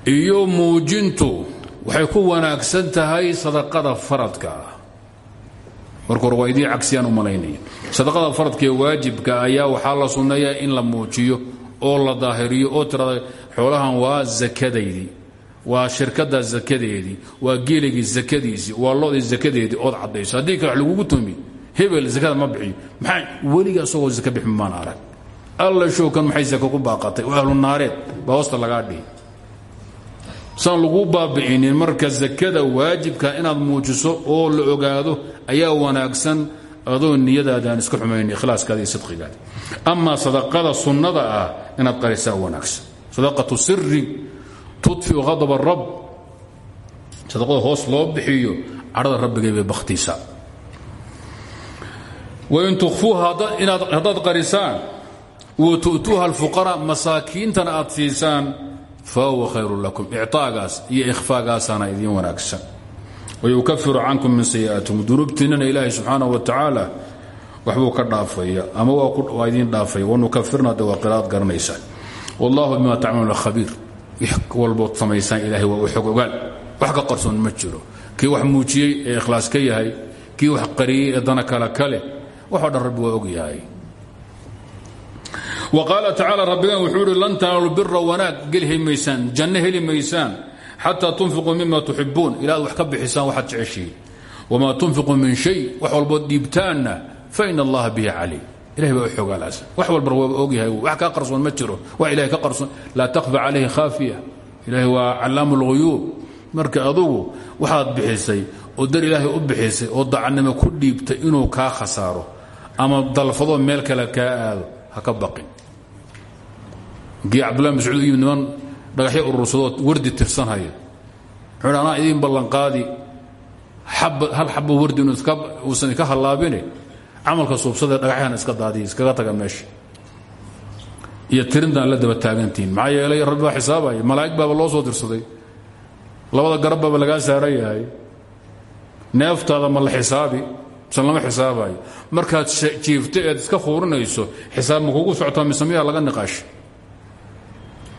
iyo muujintu waxay ku wanaagsan tahay sadaqada faradka. Ah marka sadaqada faradka ee waajibka ayaa waxaa la sunneeyaa in la muujiyo oo la daahiriyo oo tirada xoolahan waa zakadaydii waa shirkadda zakadeedii waa geeligii zakadiisii waa lodii zakadeedii ood caddayso. Haddii kale wax hebel zakada ma bixiyo maxaa weliga isagoo zaka bixin maan arag. Alla showkan maxay zaka ku baaqatay? Oo naareed. Baa hoosta lagaa dhihi. Saan laguu baabi'inin marka zakada waajibka inaad muujiso oo la ogaado ayaa wanaagsan. Adoo niyadaadaan iska xumayn ikhlaaskaada iyo sidqigaada amaa sadaqada sunnada ah inaad wanaagsan. Sadaqatu siri tudfiu hadab arab sadaqada hoos loo bixiyo cadhada rabbigay bay wain tukfuuha haddaad qarisaan wa tu'tuuha alfuqara masaakiintana aad siisaan fahuwa khayru lakum icطaagaas iyo ikhfaagaasana idiin wanaagsan wayukafiru cankum min sayi'aatikum dunuubtiinnana ilaahay subxaanaه wa tacaala waxbuu ka dhaafaya ama waa idiin dhaafaya wanukafirna de waa qiraad garanaysaan wallahu bima tacmaluuna khabiir wix walbood samaysaan ilahay waa u xog ogaal wax ka qarsoon ma jiro kii wax muujiyey ee ikhlaas ka yahay kii wax qariyey ee dana kale kale waxoo dhan rabbi waa og yahay. Wa qaala tacaala rabbigan wuxuu ihi lan tanaalu bira wanaag geli maysaan janno heli maysaan xataa tunfiquu mima tuxibuun ila ad wax ka bixisaan waxaad jeceshihiin. Wamaa tunfiquu min shay wax walbood dhiibtaanna faina allaha bihi caliim. Ilahay baa u xogaalaas wax walbar ogyahay wax kaa qarsoon ma jiro wax ilahay ka qarsoon. Laa takfa calayhi khaafiya. Ilahay waa callaamu اlghuyuub marka adugu waxaad oo dar ilaahay u bixisay oo dacnimo ku dhiibtay inuu kaa khasaaro ama dalfadoo meel kale kaa aado ha ka baqin. Gii cabdullahi mascuud yimid niman dhagaxyo urursadoo wardi tirsanhaya wuxuu anaa idiin ballanqaadi hal xabo wardi uusan ka hallaabine? Camalka suubsadee dhagaxyahan iska daadiya iskaga taga meesha iyo tirintan la daba taagantihiin maxaa yeelay rabbi baa xisaabaya malaa'ig baaba loo soo dirsaday labada garab baaba lagaa saaran yahay neeftaada ma la xisaabi san lama xisaabayo. Markaad jiifto eed iska huurinayso xisaab ma kugu socto mise laga niqaash?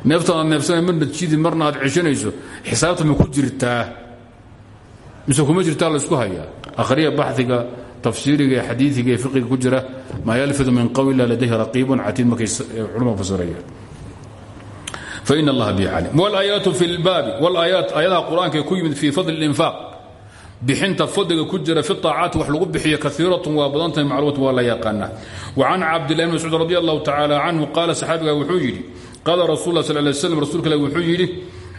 Neefta aad neefsana marna marna aad ceshanayso xisaabta ma ku jirtaa? Mise kuma jirtaa isku hayaa? Akhriya baxiga tafsiiriga ee fiqiga ku jira maa yalfidu min qawl ila ladayhi raqiibun catiid markay culma fasirayaan fain allaha bi calim wlaayaatu fi lbaabi wlaayaat aayadaha qur'aanka ee ku yimid fii fadli اlinfaaq bixinta fadliga ku jira fi aacaati wax lagu bixiyo kaiiratun waa badantahay macruuat waa la yaqaana wa can cabdillahi bn mascuud radi allahu tacaala canhu qaala saxaabigaa wuxuu yidhi qaala rasul lah sal ly slam rasuulka ilah wuxuu yidhi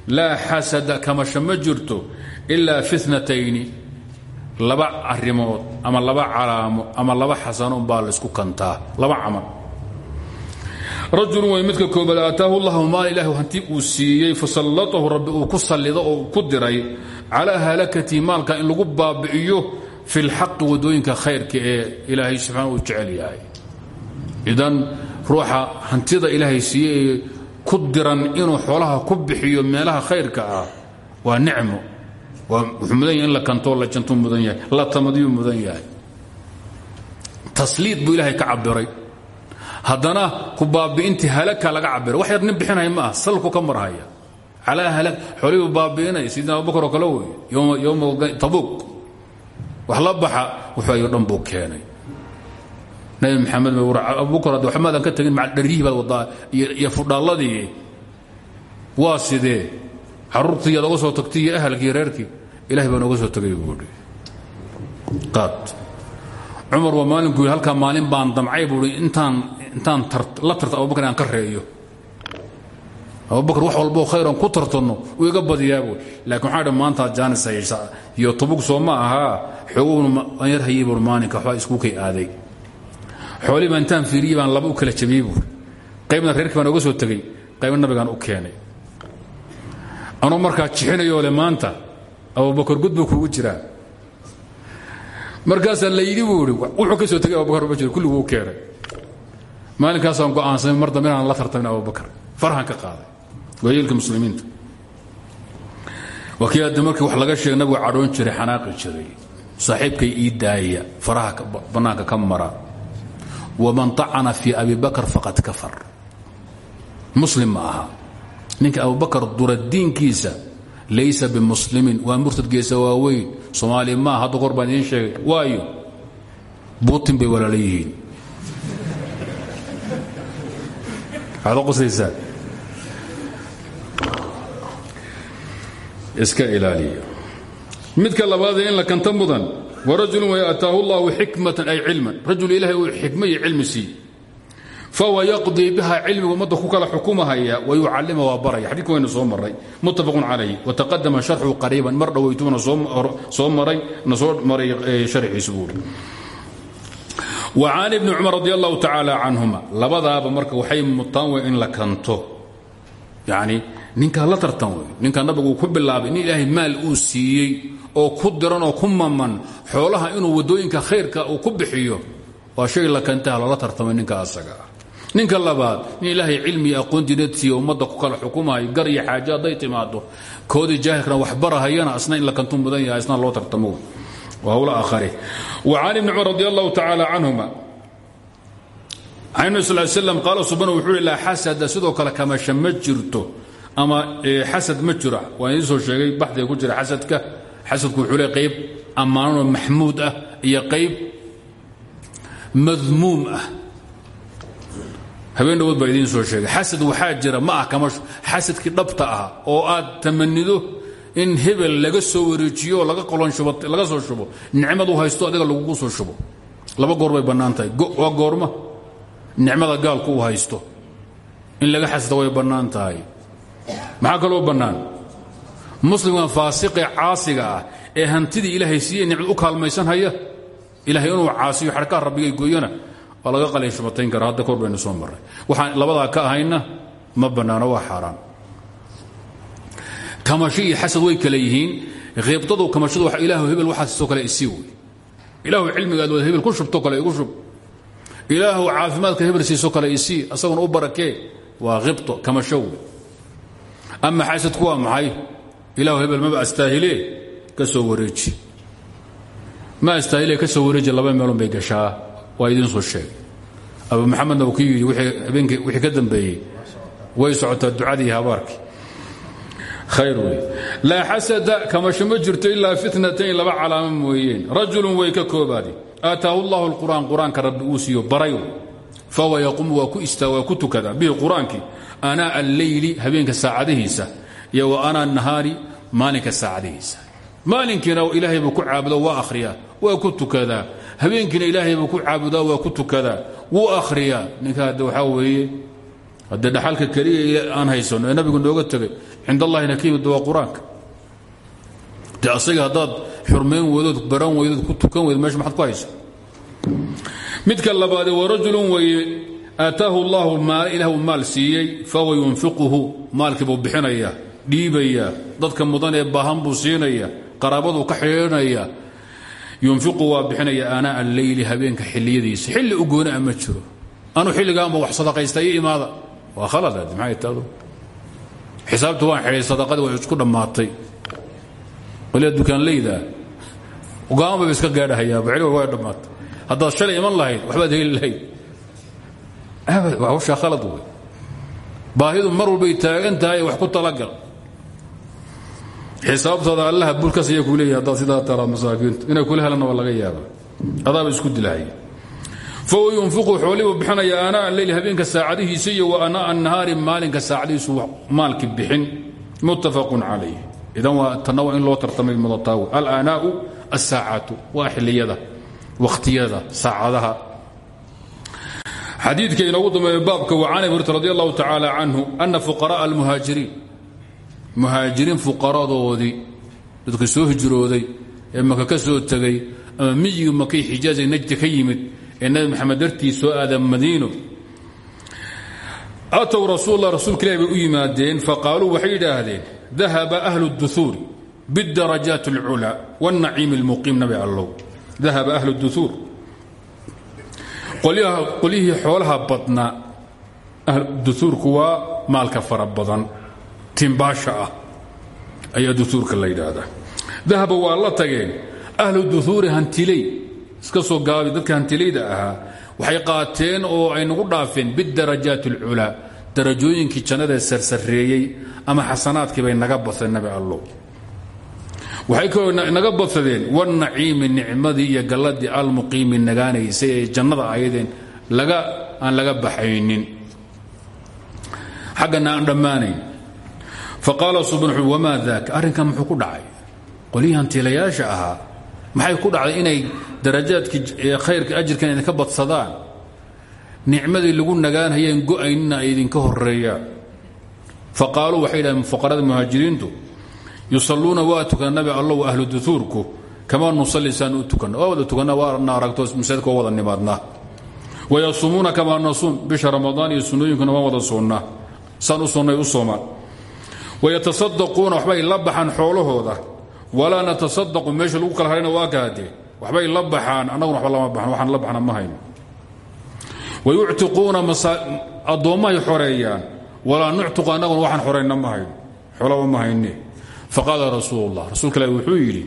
laa xasada kamasha ma jirto ilaa fi tnatayni laba arimood ama laba calaamo ama laba xasano baa la isku kantaa laba camal. Rajulu way midka koobaad calaa halakatii maalka in lagu baabi'iyo fi lxaqi waddooyinka khayrka ee ilaahay subxaana uu jecel yahay. Idan ruuxa hantida ilaahay siiye ku diran inuu xoolaha ku bixiyo meelaha khayrka ah waa nicmo. Wuxuu mudan yahay in la kantoo la jantuu mudan yahay la tamadiyuu mudan yahay. Tasliid buu ilaahay ka cabiray haddana ku baabi'intii halaka laga cabiray wax yar nin bixinaya ma ah salku ka calaa halak xoolihii buu baabi'inaya sidina abubakar oo kale wey. Yowma tabuuk. Wax la baxa wuxuu ayuu dhan buu keenay. Nabi maxamed abubakar hadda waxmaadan ka tegin maca dharyihii baad wadaa iyo fudhaalladii waa sidee? Caruurtii yaad oga soo tagtay iyo ahalkii reerkii? Ilahay baan oga soo tagay buui qaad cumar waa maalinkuu halkaa maalin baan damcay buui intaan intaan la tarta abubakar aan ka reeyo abubakar wax walboo khayran ku tartanno uu iga badiyaa buui laakiin waxaa maanta jaanis iyo tubug soo ma ahaa xoogowna aan yar hayay buui maalinka waxbaa isku kay aaday. Xoolii baa intaan fiiriyey baan laba u kala jabiyey qaybna reerkii baan oga soo tegey qaybna nabigaan u keenay. Anuu markaa jixinayoo le maanta abubakar gudba kuugu jiraa. Markaasaa la yidhi buu i wuxuu ka soo tegay abubakar ma jiro kulliguu keenay. Maalinkaasaan go'aansamay mar dambe inaan la tartamin abubakar. Farhan ka qaaday waayeelka muslimiinta. Waa kii hadda markii wax laga sheegay nabigu cadhoon jiray xanaaqi jiray. Saaxiibkay ii daaya faraha bannaanka ka mara. Waman طacana fii abi bakr faqad kafar. Muslim ma aha. Ninka abubakar dura diinkiisa laysa bimuslimin waa murtad geesa waaweyn. Soomaali maa hadda kor baan idiin sheegay. Waayo buutin bay walaala yihiin waxaad qosaysaa iska ilaaliya midka labaadee in la kanta mudan warajulu ataahu llahu xikmatan ay cilman. Rajul ilaahay uu xikmo iyo cilmi siiy fahuwa yaqdii biha cilmigu ummadda ku kala xukumahaya wayucallima waa baraya xadiidka waynu soo maray muttafaqun calayh wataqadama sharxu qariiban mar dhowaytuna soo maray na maray sharxiisu buuri وcan ibni cumar radi allahu tacaala canhuma labadaaba marka waxay mutaan wey in la kanto. Yani ninkaan la tartan wey ninkaan nabigu ku bilaabay in ilaahay maal uu siiyey oo ku diran oo ku maman xoolaha inuu waddooyinka khayrka uu ku bixiyo waa shay lakantaha loola tartamay ninka asaga ah. Ninka labaad nin ilaahay cilmiiyo aqoon dinadsiiyo ummadda ku kala xukumahayo gar iyo xaajo hadday timaado koodii jaahirkana waxbarahayana asna in la kantu mudan yahay asna loo tartamo. Wa howla aakhari wa can ibni cumar radi allahu tacaala canhuma can nabi sal slam qaala subana wuxuu hi laa xasada sidoo kale kamasha ma jirto ama xasad ma jiro. Waan idiin soo sheegay baxdiga ku jira xasadka. Xasadku wuxuu le qayb ammaananoo maxmuud ah iyo qayb madmuum ah. Habeen dhawood baa idiin soo sheegay. Xasad waxaa jira ma ah kamasho xasadkii dhabta ah oo aad tamanido in hebel laga soo wareejiyo oo laga qolonshubo laga soo shubo. Nicmadu haysto adiga lagugu soo shubo. Laba goor bay bannaan tahay. Waa goorma. Nicmada gaalku uu haysto. In laga xasda way bannaan tahay maxaa kaloo bannaan? Muslimkan faasiqee caasiga ah ee hantidii ilaahay siiye nicmad u kaalmaysan haya. Ilahay inuu caasiyo xarkaa rabbigay gooyana waa laga qaliinshubatayn kara hadda kor soo marray. Waxaan labadaa ka ahayna ma bannaano waa xaaraan kamasho iyo xasad way kale yihiin. Khiibtadu kamashadu ilaahu hebel waxaa siisoo kale isii wey. Ilaahu cilmigaad hebel ku shubto kale igu shub. Ilaahu caafimaadka hebel siiso kale isii asaguna u barakee waa khibto kamasho wey ama xasadku waa maxay? Ilaahu hebel maba astaahile? Ka soo wareeji. Ma astaahile ka soo wareeji laba meelun bay gashaa. Waa idiin soo sheegay abu maxamedna uu ku yidhi habeenkii wixii ka dambeeyey. Way socotaa ducadii habaarkii. Khayr wey laa xasada kamasho ma jirto ilaa fitnatayn laba calaamo mooyeen. Rajulun way ka koobaadi. Aataahu llahu lqur'aan qur'aanka rabbi uu siiyo baray fahuwa yaquumu waa ku istaa waa ku tukadaa bihi qur'aankii anaa alleyli habeenka saacadihiisa iyo wa anaa nahaari maalinka saacadihiisa maalinkiina ilaahay buu ku caabudaa waa akhriyaa waa ku tukadaa habeenkiina ilaahay buu ku caabudaa waa ku tukadaa wuu ninka hadde waxaa weeye haddee dhaxalka aan haysano ee nabigu nooga tegay cind allahina ka yimid waa qur'aanka baran weydood ku tukan weyd meesha maxad ku haysa midka labaade warajulun weye aataahu llahu ilaahu maal siiyey fahuwa yunfiquhu maalkii buu bixinayaa dhiibayaa dadka mudan ee baahan buu siinaya qaraabaduu ka xidhiidhanaya yunfiqu waa bixinaya aanaa alleyli habeenka xilliyadiisa. Xilli u gooni a ma jiro anuu xilligaanba wax sadaqaysta ii imaada? Waa khaladaad maxay taado xisaabtu waan xidhay sadaqadii way isku dhammaatay. Waliba dukaanleyda go'aan bayba iska gaadhahayaaba xilli way dhammaatay. Haddaad shalay iman lahayd waxbaad heli hawshaa khalad wey baahidu mar walbay taagan tahay wax ku talagal. Xisaabtaada allaha bulkas ayaa kuu leeyahay haddaad sidaa taraa masaakiintu inay kula helanna waa laga yaaba adaaba isku dilahaya fahuwa yunfiqu xoolibuu bixinaya aanaa alleyli habeenka saacadihiisa iyo wa anaa annahaari maalinka saacadihiisu maalki bixin. Muttafaqun calayh idan waa tanna in loo tartamay mudataawi. Alaanaau asaacaatu waa xilliyada wakhtiyada saacadaha xadiidka inoogu dambeeya baabka wa can ibrt radi allahu tacaala canhu ana fuqara'a almuhaajiriin muhaajiriin fuqaradoodii soo hijrooday ee maka ka soo tegey ama miyigu makay xijaazay najdi ka yimid ee nabi maxamed dartii soo aada madiino. Atow rasuullah rasuulka ilahi bay u yimaadeen faqaaluu waxay yidhaahdeen dahaba ahlu duuuri bidarajaat alculaa wاlnaciimi اlmuqiim nabi allow. Dahaba ahlu duuur qolyihii xoolaha badnaa duhuurku waa maalka fara badan. Timbaasha ah ayaa duhuurka la yidhaahdaa. Dahaba waa la tageen. Ahlu duhuuri hantiley iska soo gaabi dadka hantilayda ahaa waxay qaateen oo ay nagu dhaafeen bidarajaat اlculaa darajooyinkii jannada sarsareeyey ama xasanaadkii bay naga badsadeen nabi allow waxay kaloo naga badsadeen wاnaciimi nicmadii iyo galladii almuqiimi nagaanaysay ee jannada ayadeen aan laga baxaynin. Xaggana aan dhammaanayn. Faqaala subn wmaa daaka? Arrinkan muxuu ku dhacay. Qolyihii hantiilayaasha ahaa maxay ku dhacday inay darajaadkii khayrka ajirkan idinka badsadaan? Nicmadii lagu nagaanhayeen go'aynina ay idinka horeeyaan faqaaluu waxay fuqarada muhaajiriintu yusalluuna waa tukana nabi allow ahlu duuurku kamaa nusalli saan u tukanna waa wada tukanna waana aragto masaajidka waa wada nimaadnaa. Wayasuumuuna kamaa nasuum bisha ramadaan iyo sunnooyinkuna waan wada soonnaa saan u sonnay u soomaan. Wayatasaddaquuna waxbay la xoolahooda. Walaa natasadaqu meesha lagu kala harayna waa kaadee waxbay la baxaan annaguna waba lama baxan waxaan la baxna ma hayno wayuctiquuna addoommahay xoreeyaan. Walaa nuctiqu annaguna waxaan xorayna ma hayno faqaala rasuul اllah rasuulka ilahi wuxuu yidhi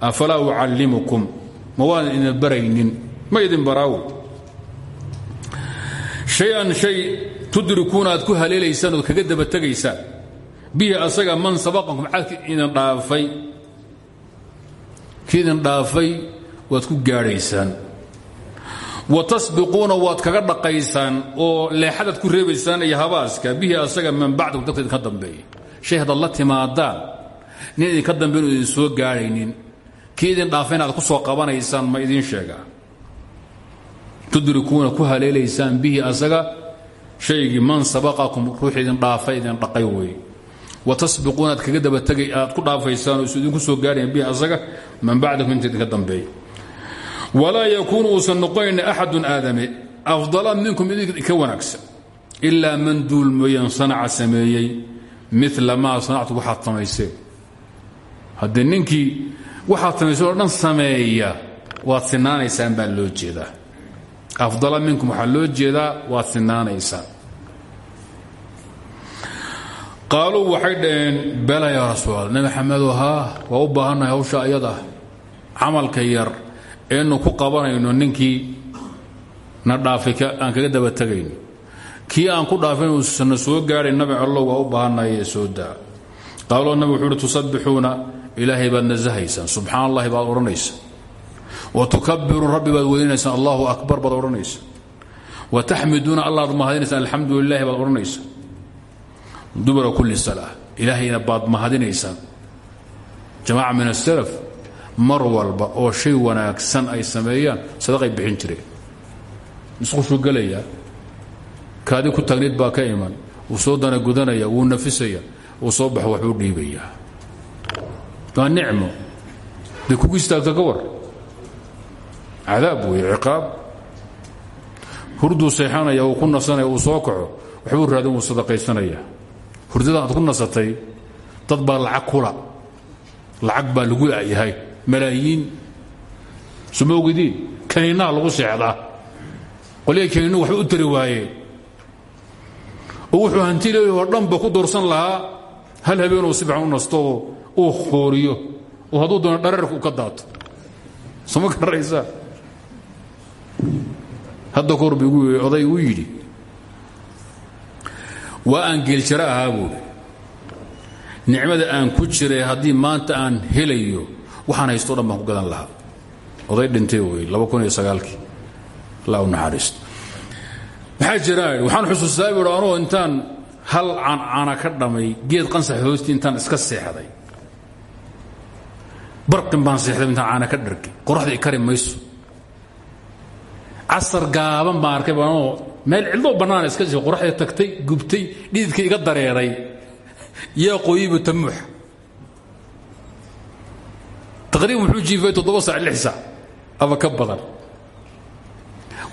afalaa ucallimukum? Ma waan idin baraynin ma idin baraawo. Shay-an shay tudrikuuna aad ku haleelaysaan ood kaga daba tegaysaan bihi asaga man sabaqakum cadki idin dhaafay ki idin dhaafay waad ku gaadhaysaan. Wa tasbiquuna waad kaga dhaqaysaan oo leexadaad ku reebaysaan iyo habaaska bihi asaga man bacdakum dadka dambeeya shay haddaad la timaadaan nin idinka dambe inu idin soo gaadhaynin kii idin dhaafay inaad ku soo qabanaysaan ma idiin sheegaa tudrikuuna ku haleelaysaan bihi asaga shaygii man sabaqakum ruux idin dhaafay idin dhaqay weeye wa tasbiquuna aad kaga dabatagay aad ku dhaafaysaan oo isu idinku soo gaadhayan bihi asaga man bacdakum inta idinka dambeeya walaa yakuunu uusan noqonayn axadun afdala minkum idinka wanaagsan. Ilaa man duul mooyaan sanaca sameeyey mila maa sanactu waxaad samayseen haddii ninkii waxaad samayseen oo dhan sameeya waad sinaanaysaan baa loo jeedaa. Afdala minkum waxaa loo jeedaa waad sinaanaysaan qaaluu bela yaa rasuul nabi xamedo haa waa u baahannahay hawsha ayada. Camalka yar eenu ku qabanayno ninkii na dhaafay aan kaga daba tegayno kii aan ku dhaafin uusana soo gaadhay nabi allow waa u baahannahay soo daa. Qaaluu nabi wuxuu uhi ilaahay baad nasahaysaan. Subxaan allahi baad odhanaysa wa tukabbiruun rabbi baad weynaysaan. Allahu akbar baad odhanaysa wa taxmiduuna allaad mahadinaysaan. Alxamdu baad odhanaysa dubura kulli salaa ilaahayna baad mahadinaysaan. Jamaaca min asalaf mar walba oo shay wanaagsan ay sameeyaan sadaqay bixin jireen. Isqushuu gelayaa kaadi ku tagniid baa ka iman. Wuu soo dana gudanaya wuu nafisaya uu soo baxo waxbuu dhiibayaa waa nicmo. Day kugu istaagto ka war. Cadaab weeye ciqaab. Hurduu uu ku nasanaya uu soo kaco waxbuu raadin wuu sadaqaysanaya. Hurdada aad ku nasatay dad baa lacag kula lacag baa lagu yahay. Malaayiin. Suma ogdiin kaniinaha lagu seexdaa. Qolya kaniinu waxba u tari waayeen wuxuu hanti leeyahi oo dhanba ku doorsan lahaa hal habeenuu si fiican u nasto uu khooriyo oo hadduu doono dhararka u ka daato. Soma garaysaa hadda kahor bu oday uu yidhi. Waa aan geeljaro ahaa buuri nicmada aan ku jiray haddii maanta aan helayo waxaan haysto dhan ku gadan lahaa. Oday dhintay wey kii alla u naxariisto waxaan xusuustaa buui anoo intaan hal cancana ka dhamay geed qansax hoostii iska seexday barqin baan seexday intaan caana ka dhargay qoraxda i kari mayso. Casar baan arkay meel cidloo bannaan iska jir qoraxda tagtay gubtay dhididka iga dareeray. Yaa qoyibu tamuux. Taqriiban wuxuu jiifay toddoba saac lix saac. Aba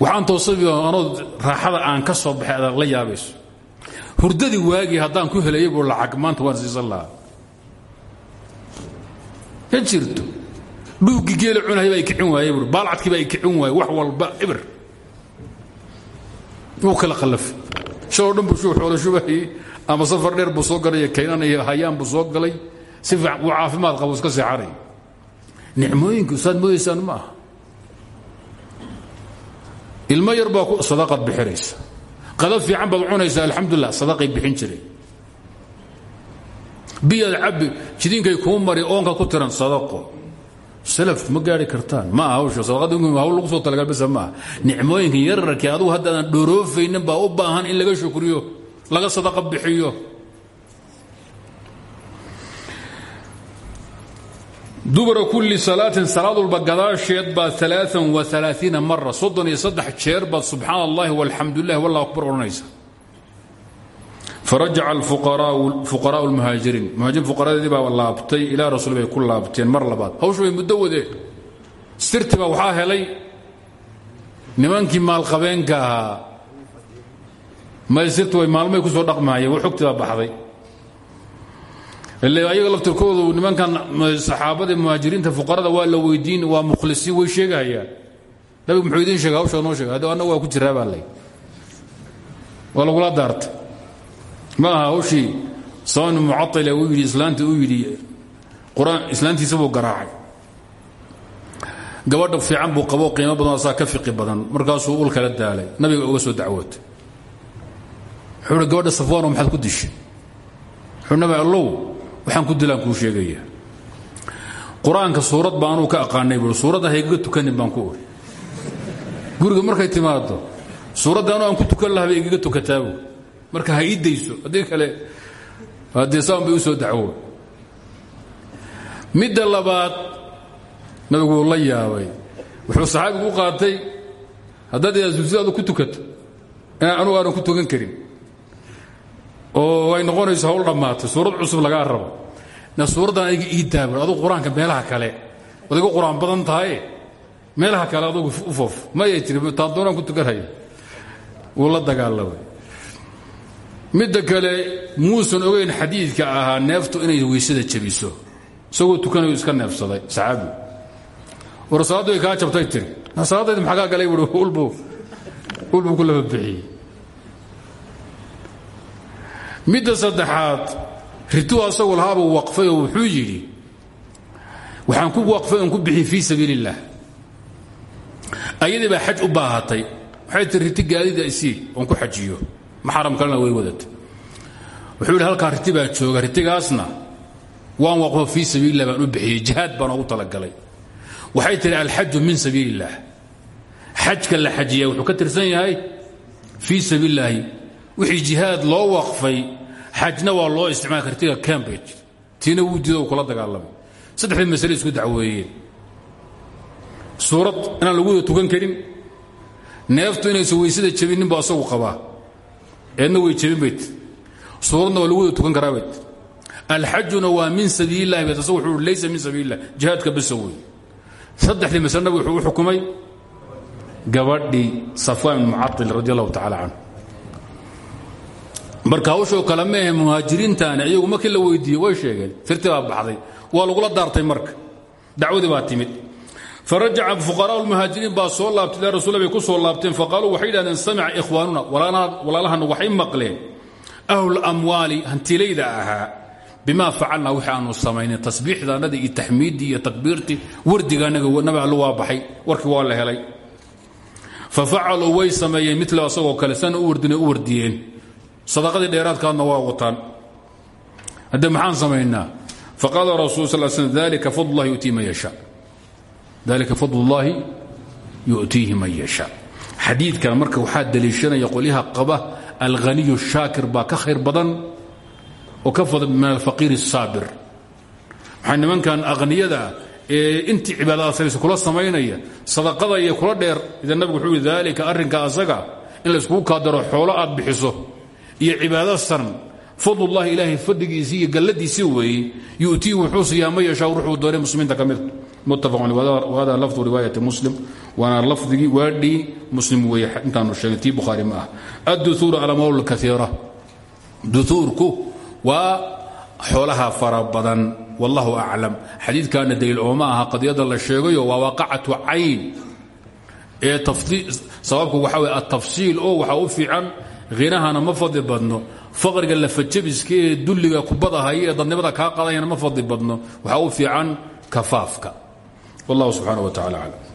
waxaan toosabi anoo raaxada aan ka soo baxay la yaabayso hurdadii waagii haddaan ku helayay buu lacag maanta waan siisan lahaa ma jirto. Dhuuggii geela cunahay baa i kicin waayey buui baalcadkii baa i kicin waayey. Wax walba ibir. Wuu kala khallafay shaloo dhan buu shuu xoolo shubahayey ama safar dheer buu soo galay kaynan iyo hayaan buu soo galay. Si uu caafimaad qabo iska seexanay nicmooyinku saad moodaysaan ma aha ilmo yar baa sadaqad bixinaysa qadab fiican baad cunaysa. Alxamdulilah sadaqay bixin jireen biyaad cabbi jidiinkay kuu mari oonka ku tiran sadaqo. Salaf ma gaari ma aha hawsha sadaqada hawl lagu soo talagal basa ma aha. Nicmooyinka yararkii adugu haddaadan baa u baahan in laga shukriyo laga sadaqa bixiyo. Dubra kulli salaatin salaad walba gadaasheed baad aaaa waalaaiina mara soddon iyo saddex jeer baad subxaan allahi walxamdulilah wallah akbar farajaca fuqaraau lmuhaajiriin muhaajiriin fuqaradeedii baa laabtay ilaa rasuul bay ku laabteen mar labaad. Hawshu bay muddo wadeen sirti baa waxaa helay nimankii maalqabeenka ahaa. May sirti way maalmay ku soo dhaqmaayeen xogti baa baxday. Ile ayaga laftirkoodu nimankan saxaabada muhaajiriinta fuqarada waa la weydiin waa mukhlisiin way sheegahayaan nabigu muxuu idiin sheega hawshaa noo sheega annagu waa ku jiraa baa lay waa lagula daartay ma aha hawshii saban mucaila uu yidhi islaanta uu yidhi qur'aan islaantiisa buu garaacay. Gabadha fiican buu qabo qiimo badan asaa ka fiqi badan. Markaasuu ul kala daalay. Nabiga uga soo dacwootay. Wuxuu hi gabadha safwaano maxaad ku dishay wuxuu nabi allow waxaan ku dilaan kuu sheegaya qur'aanka suurad ba anuu ka aqaanay bui suuradda haygaga tukanin baan ku uri guriga markay timaado suuradda anu aan ku tukan laha bay igaga tukataabu marka ha ii dayso haddii kale haddee saan bay u soo dacwo midda labaad nabigu uu la yaabay. Wuxuu saxaabigu u qaatay haddaad idaasusidaadu ku tukato inaan anugu aanan ku tukan karin oo ay noqonayso hawl dhammaatay suurad cusub lagaa rabo. Na suuraddan adiga ii daabir adugu qur'aanka meelaha kale waad iga qur'aan badan tahay. Meelaha kale adugu u foof mayay tiri taan doonaan ku tukanhaya wuu la dagaalamay midda kale muusan ogeyn xadiidka ahaa neeftu inay weysada jabiso isagoo tukanayu iska neefsaday saxaabi war salaaddu jabtay tiri. Salaadayda maxaa kaa galay? Buui ulbuu ulbuu ku laba midda saddexaad rituu asagu lahaabuu waqfay oo wuxuu yidhi waxaan ku waqfay oon ku bixiyey fii sabiil اllah ayadii baa u baahatay. Waxay tii riti gaadida isii oon ku xajiyo maxaram kalena way wadatay wuxuu yidhi halkaa riti baa jooga ritigaasna waan waqfo fii sabiil lah baan u bixiyey jihaad baan ogu talagalay. Waxay tihi alxaju min sabiil اllah xajka la xajiya wuxuu ka tirsan yahay fii sabiil اllaahi wixii jihaad loo waqfay xajna waa loo isticmaala kartiga cambridge. Tiina wuu diido kula dagaalamay. Saddexdii masale isku dacweeyeen suurad inaan lagu wada tukan karin neeftu inaysan weysada jabinin bu asagu qabaa eedna way jabin bayt suuradna waa lagu wada tukan karaa alxajuna waa min sabiil illahi bayt asagu wuxuu laysa min sabiil illah jihaadka bisa wey saddexdii masale nabigu wuxuu u xukumay gabadhii safwaan ibn mucatil radi allahu tacala canhu marka hawshoo kale meahe muhaajiriintaani iyagu markii la way sheegeen. Firti baa baxday. Waa lagula daartay marka. Dacwadii baa timid farajaca fuqaraء اlmuhaajiriin baa soo laabtay ila rasul bay ku soo laabteen faqaaluu waxay yidhahdeen samica ikhwaanuna walaalahana waxay maqleen. Ahlulamwaali hantilayda ahaa. Bima facalnaa wixii aanu samaynay tasbiixdaanada iyo taxmiiddii iyo takbiirtii wardiga anaga nabi allu waa baxay warkii waa la helay. Fafacaluu way sameeyeen mila asagoo kale sana u wardina u wardiyeen. Sadaqadii dheeraadkaadna waa wataan. Hadde maxaan samaynaa faqaala rasul sal sl dalika fadlullahi yutii man yashaa dalika fadl ullaahi yu'tiihi man yashaa xadiidkan marka waxaa daliishanaya qolyaha qaba alghaniyu shaakir baa ka khayr badan oo ka fadan min alfaqiir الsaabir maxaa nimankan akhniyada ee intii cibaadada samaysa kula samaynaya sadaqada iyo kula dheer idan nabigu wuxuu yidhi dalika arrinka asaga in layskugu kaadaro xoolo aad bixiso iyo cibaado san fadlullahi ilaahay fadligiisii iyo galladiisii weeye yu'tii wuxuu siiyaa ma yashaa ruuxuu doonay muslimiinta ka mid wahada lafdu riwaayati muslim waana lafdigii waadhii muslim weeye intaanu sheegay tii bukhaari ma ah adduuuru alamawl kaiira duuurku waa xoolaha fara badan wallahu aclam xadiidkaana daliil ooma aha qadiyadda la sheegayo waa waaqacatu cayn ee sababku waxa wey atafsiil oo waxaa u fiican hinahana ma fadli badno faqriga lafajabiska ee dulliga kubadahaya ee dadnimada kaa qadayana ma fadli badno waxaa u fiican kafaafka wallahu subxaana wa tacala aclam